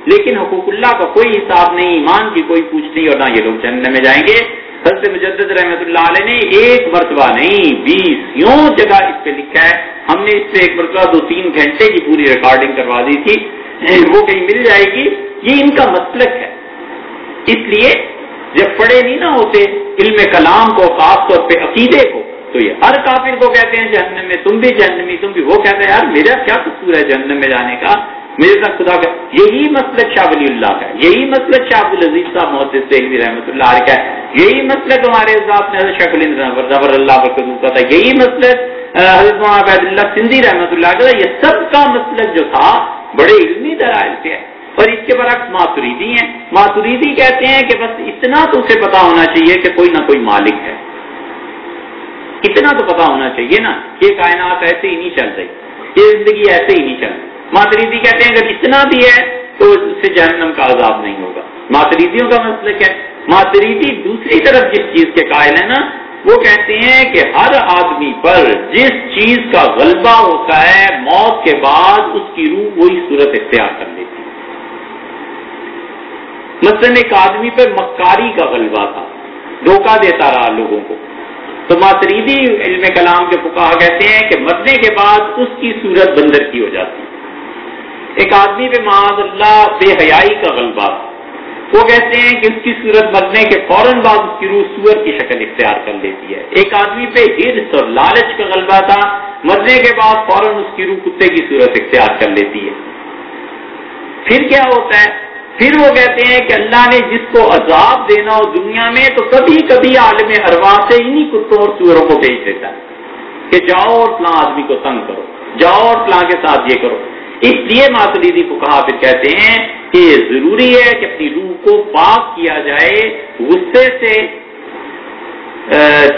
لیکن حقوق اللہ کا کوئی حساب نہیں، ایمان کی کوئی پوچھ نہیں اور نہ یہ لوگ جنت میں جائیں گے۔ حضرت مجدد رحمت اللہ علیہ نے ایک مرتبہ نہیں، بیس یوں جگہ اس پہ لکھا ہے۔ ہم نے اس سے ایک مرتبہ دو تین گھنٹے کی پوری ریکارڈنگ کروا دی تھی۔ وہ کہیں مل جائے گی۔ یہ ان کا مسلک ہے۔ اس لیے جب پڑھے نہیں نہ ہوتے علم کلام کو، خاص طور پہ عقیدے کو، تو یہ ہر کافر کو کہتے ہیں جہنم میں، تم بھی جہنمی، تم بھی وہ کہتے ہیں، یار میرا کیا قصور ہے جہنم میں جانے کا؟ میرے ساتھ خدا کا، یہی مسلک شاہ ولی اللہ کا یہی مسلک شاہ العزیز صاحب محدود رحمۃ اللہ علیہ کا ہے، یہی مسلک ہمارے حساب نے شیخ الزبر اللہ کا تھا یہی مسلک حضرت محمد اللہ سندھی رحمۃ اللہ کا تھا یہ سب کا مسلک جو تھا، بڑے علمی درائل سے ہے۔ اور اس کے برعکس ماتوریدی ہیں۔ ماتوریدی کہتے ہیں کہ بس اتنا تو اسے پتا ہونا چاہیے کہ کوئی نہ کوئی مالک ہے۔ اتنا تو پتا ہونا چاہیے نا یہ کائنات ایسے ہی نہیں چل رہی، یہ زندگی ایسے ہی نہیں چل رہی۔ ماتریدی کہتے ہیں اگر اتنا بھی ہے تو اس سے جہنم کا عذاب نہیں ہوگا۔ ماتریدیوں کا مسئلہ کیا ہے؟ ماتریدی دوسری طرف جس چیز کے قائل ہے نا، وہ کہتے ہیں کہ ہر آدمی پر جس چیز کا غلبہ ہوتا ہے، موت کے بعد اس کی روح وہی صورت اختیار کر لیتی مثلاً ایک آدمی پہ مکاری کا غلبہ تھا، دھوکہ دیتا رہا لوگوں کو۔ تو ماتریدی علم کلام کے پکا کہتے ہیں کہ مرنے کے بعد اس کی صورت بندر کی ہو جاتی۔ ایک آدمی پہ معاذ اللہ بے حیائی کا غلبہ تھا۔ وہ کہتے ہیں کہ اس کی صورت مرنے کے فوراً بعد اس کی روح سور کی شکل اختیار کر لیتی ہے۔ ایک آدمی پہ ہرس اور لالچ کا غلبہ تھا، مرنے کے بعد فوراً اس کی روح کتے کی صورت اختیار کر لیتی ہے۔ پھر کیا ہوتا ہے؟ پھر وہ کہتے ہیں کہ اللہ نے جس کو عذاب دینا ہو دنیا میں، تو کبھی کبھی عالم اروا سے انہیں کتوں اور سوروں کو بھیج دیتا ہے کہ جاؤ اور فلاں آدمی کو تنگ کرو، جاؤ اور فلاں کے ساتھ یہ کرو۔ اس لیے ماتریدی کو کہا پھر کہتے ہیں کہ یہ ضروری ہے کہ اپنی روح کو پاک کیا جائے غصے سے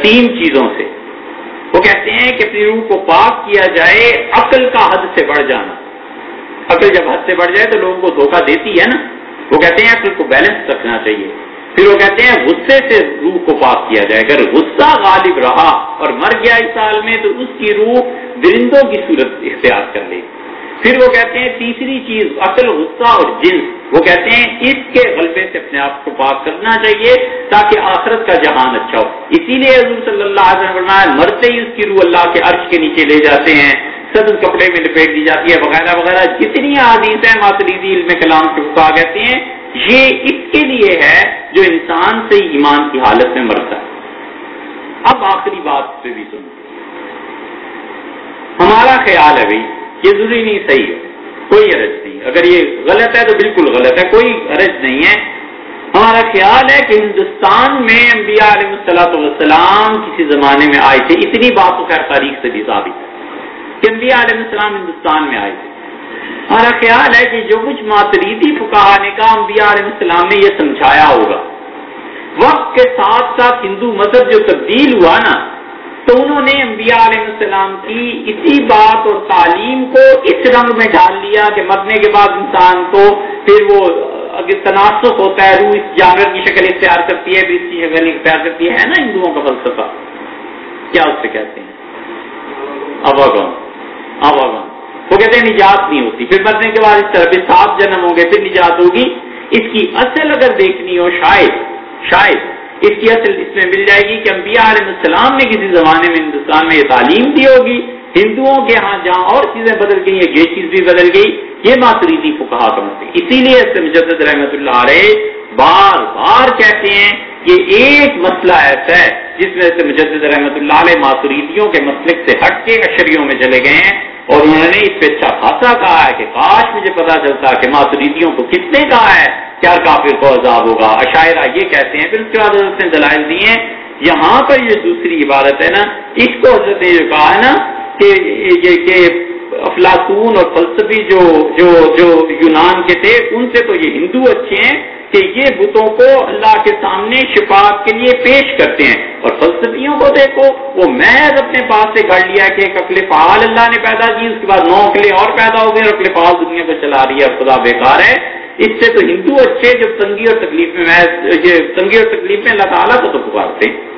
تین چیزوں سے۔ وہ کہتے ہیں کہ اپنی روح کو پاک کیا جائے عقل کا حد سے بڑھ جانا۔ عقل جب حد سے بڑھ جائے تو لوگوں کو دھوکہ دیتی ہے نا۔ وہ کہتے ہیں عقل کو بیلنس رکھنا چاہیے۔ پھر وہ کہتے ہیں غصے سے روح کو پاک کیا جائے۔ اگر غصہ غالب رہا اور مر گیا اس سال میں تو اس کی روح درندوں کی صورت اختیار کر لے۔ پھر وہ کہتے ہیں تیسری چیز، اصل غصہ اور جنس وہ کہتے ہیں اس کے غلبے سے اپنے آپ کو پاک کرنا چاہیے تاکہ آخرت کا جہان اچھا ہو۔ اسی لیے حضور صلی اللہ علیہ وسلم مرتے ہی اس کی روح اللہ کے عرش کے نیچے لے جاتے ہیں۔ سبز کپڑے میں لپیٹ دی جاتی ہے، وغیرہ وغیرہ۔ جتنی حادیث ہیں ماتریدی علم کلام کے فقہ کہتے ہیں، یہ اس کے لیے ہے جو انسان سے ایمان کی حالت میں مرتا ہے۔ اب آخری بات پہ بھی سن ہمارا خیال ہے بھائی، یہ ضروری نہیں، صحیح ہے۔ کوئی عرض نہیں۔ اگر یہ غلط ہے تو بالکل غلط ہے، کوئی عرض نہیں ہے۔ ہمارا خیال ہے کہ ہندوستان میں انبیاء علیہ السلط والسلام کسی زمانے میں آئے تھے، اتنی بات تو خیر تاریخ سے بھی ثابت ہے۔ کہ انبیاء علیہ السلام ہندوستان میں آئے تھے۔ ہمارا خیال ہے کہ جو کچھ ماتریدی فکا نے کہا، انبیاء علیہ السلام نے یہ سمجھایا ہوگا۔ وقت کے ساتھ ساتھ ہندو مذہب جو تبدیل ہوا نا، تو انہوں نے انبیاء علیہ السلام کی اسی بات اور تعلیم کو اس رنگ میں ڈال لیا کہ مرنے کے بعد انسان کو پھر وہ اگر تناسب ہوتا ہے، روح اس جانور کی شکل اختیار کرتی ہے، بھی اس کی شکل اختیار کرتی ہے۔ نا ہندوؤں کا فلسفہ؟ کیا اس سے کہتے ہیں؟ اباگم اباگم وہ کہتے ہیں نجات نہیں ہوتی۔ پھر مرنے کے بعد اس طرح پھر صاف جنم ہوں گے، پھر نجات ہوگی۔ اس کی اصل اگر دیکھنی ہو، شاید شاید اس کی اصل اس میں مل جائے گی کہ انبیاء علیہ السلام نے کسی زمانے میں ہندوستان میں یہ تعلیم دی ہوگی۔ ہندوؤں کے ہاں جہاں اور چیزیں بدل گئی ہیں یہ چیز بھی بدل گئی۔ یہ ماتریدی کو کہا کرتے مطلب اسی لیے اس سے مجدد رحمت اللہ علیہ بار بار کہتے ہیں یہ ایک مسئلہ ایسا ہے جس میں سے مجدد رحمت اللہ علیہ ماتریدیوں کے مسلک سے ہٹ کے اشریوں میں چلے گئے ہیں۔ اور انہوں نے اس پہ اچھا خاصا کہا ہے کہ کاش مجھے پتا چلتا کہ ماتریدیوں کو کس نے کہا ہے کیا کافر کو عذاب ہوگا۔ عشاعرہ یہ کہتے ہیں پھر اس کے بعد حضرت نے دلائل دیے۔ ہیں یہاں پر یہ دوسری عبادت ہے نا اس کو حضرت نے جو کہا ہے نا کہ, کہ افلاطون اور فلسفی جو جو جو یونان کے تھے ان سے تو یہ ہندو اچھے ہیں کہ یہ بتوں کو اللہ کے سامنے شفاعت کے لیے پیش کرتے ہیں۔ اور فلسفیوں کو دیکھو، وہ محض اپنے پاس سے گھڑ لیا کہ ایک اکل فعال اللہ نے پیدا کی اس کے بعد نو اکلے اور پیدا ہو گئے اور اکل فعال دنیا کو چلا رہی ہے اور خدا بیکار ہے۔ اس سے تو ہندو اچھے جب تنگی اور تکلیف میں تنگی اور تکلیف میں اللہ تعالیٰ کو تو پکارتے ہیں۔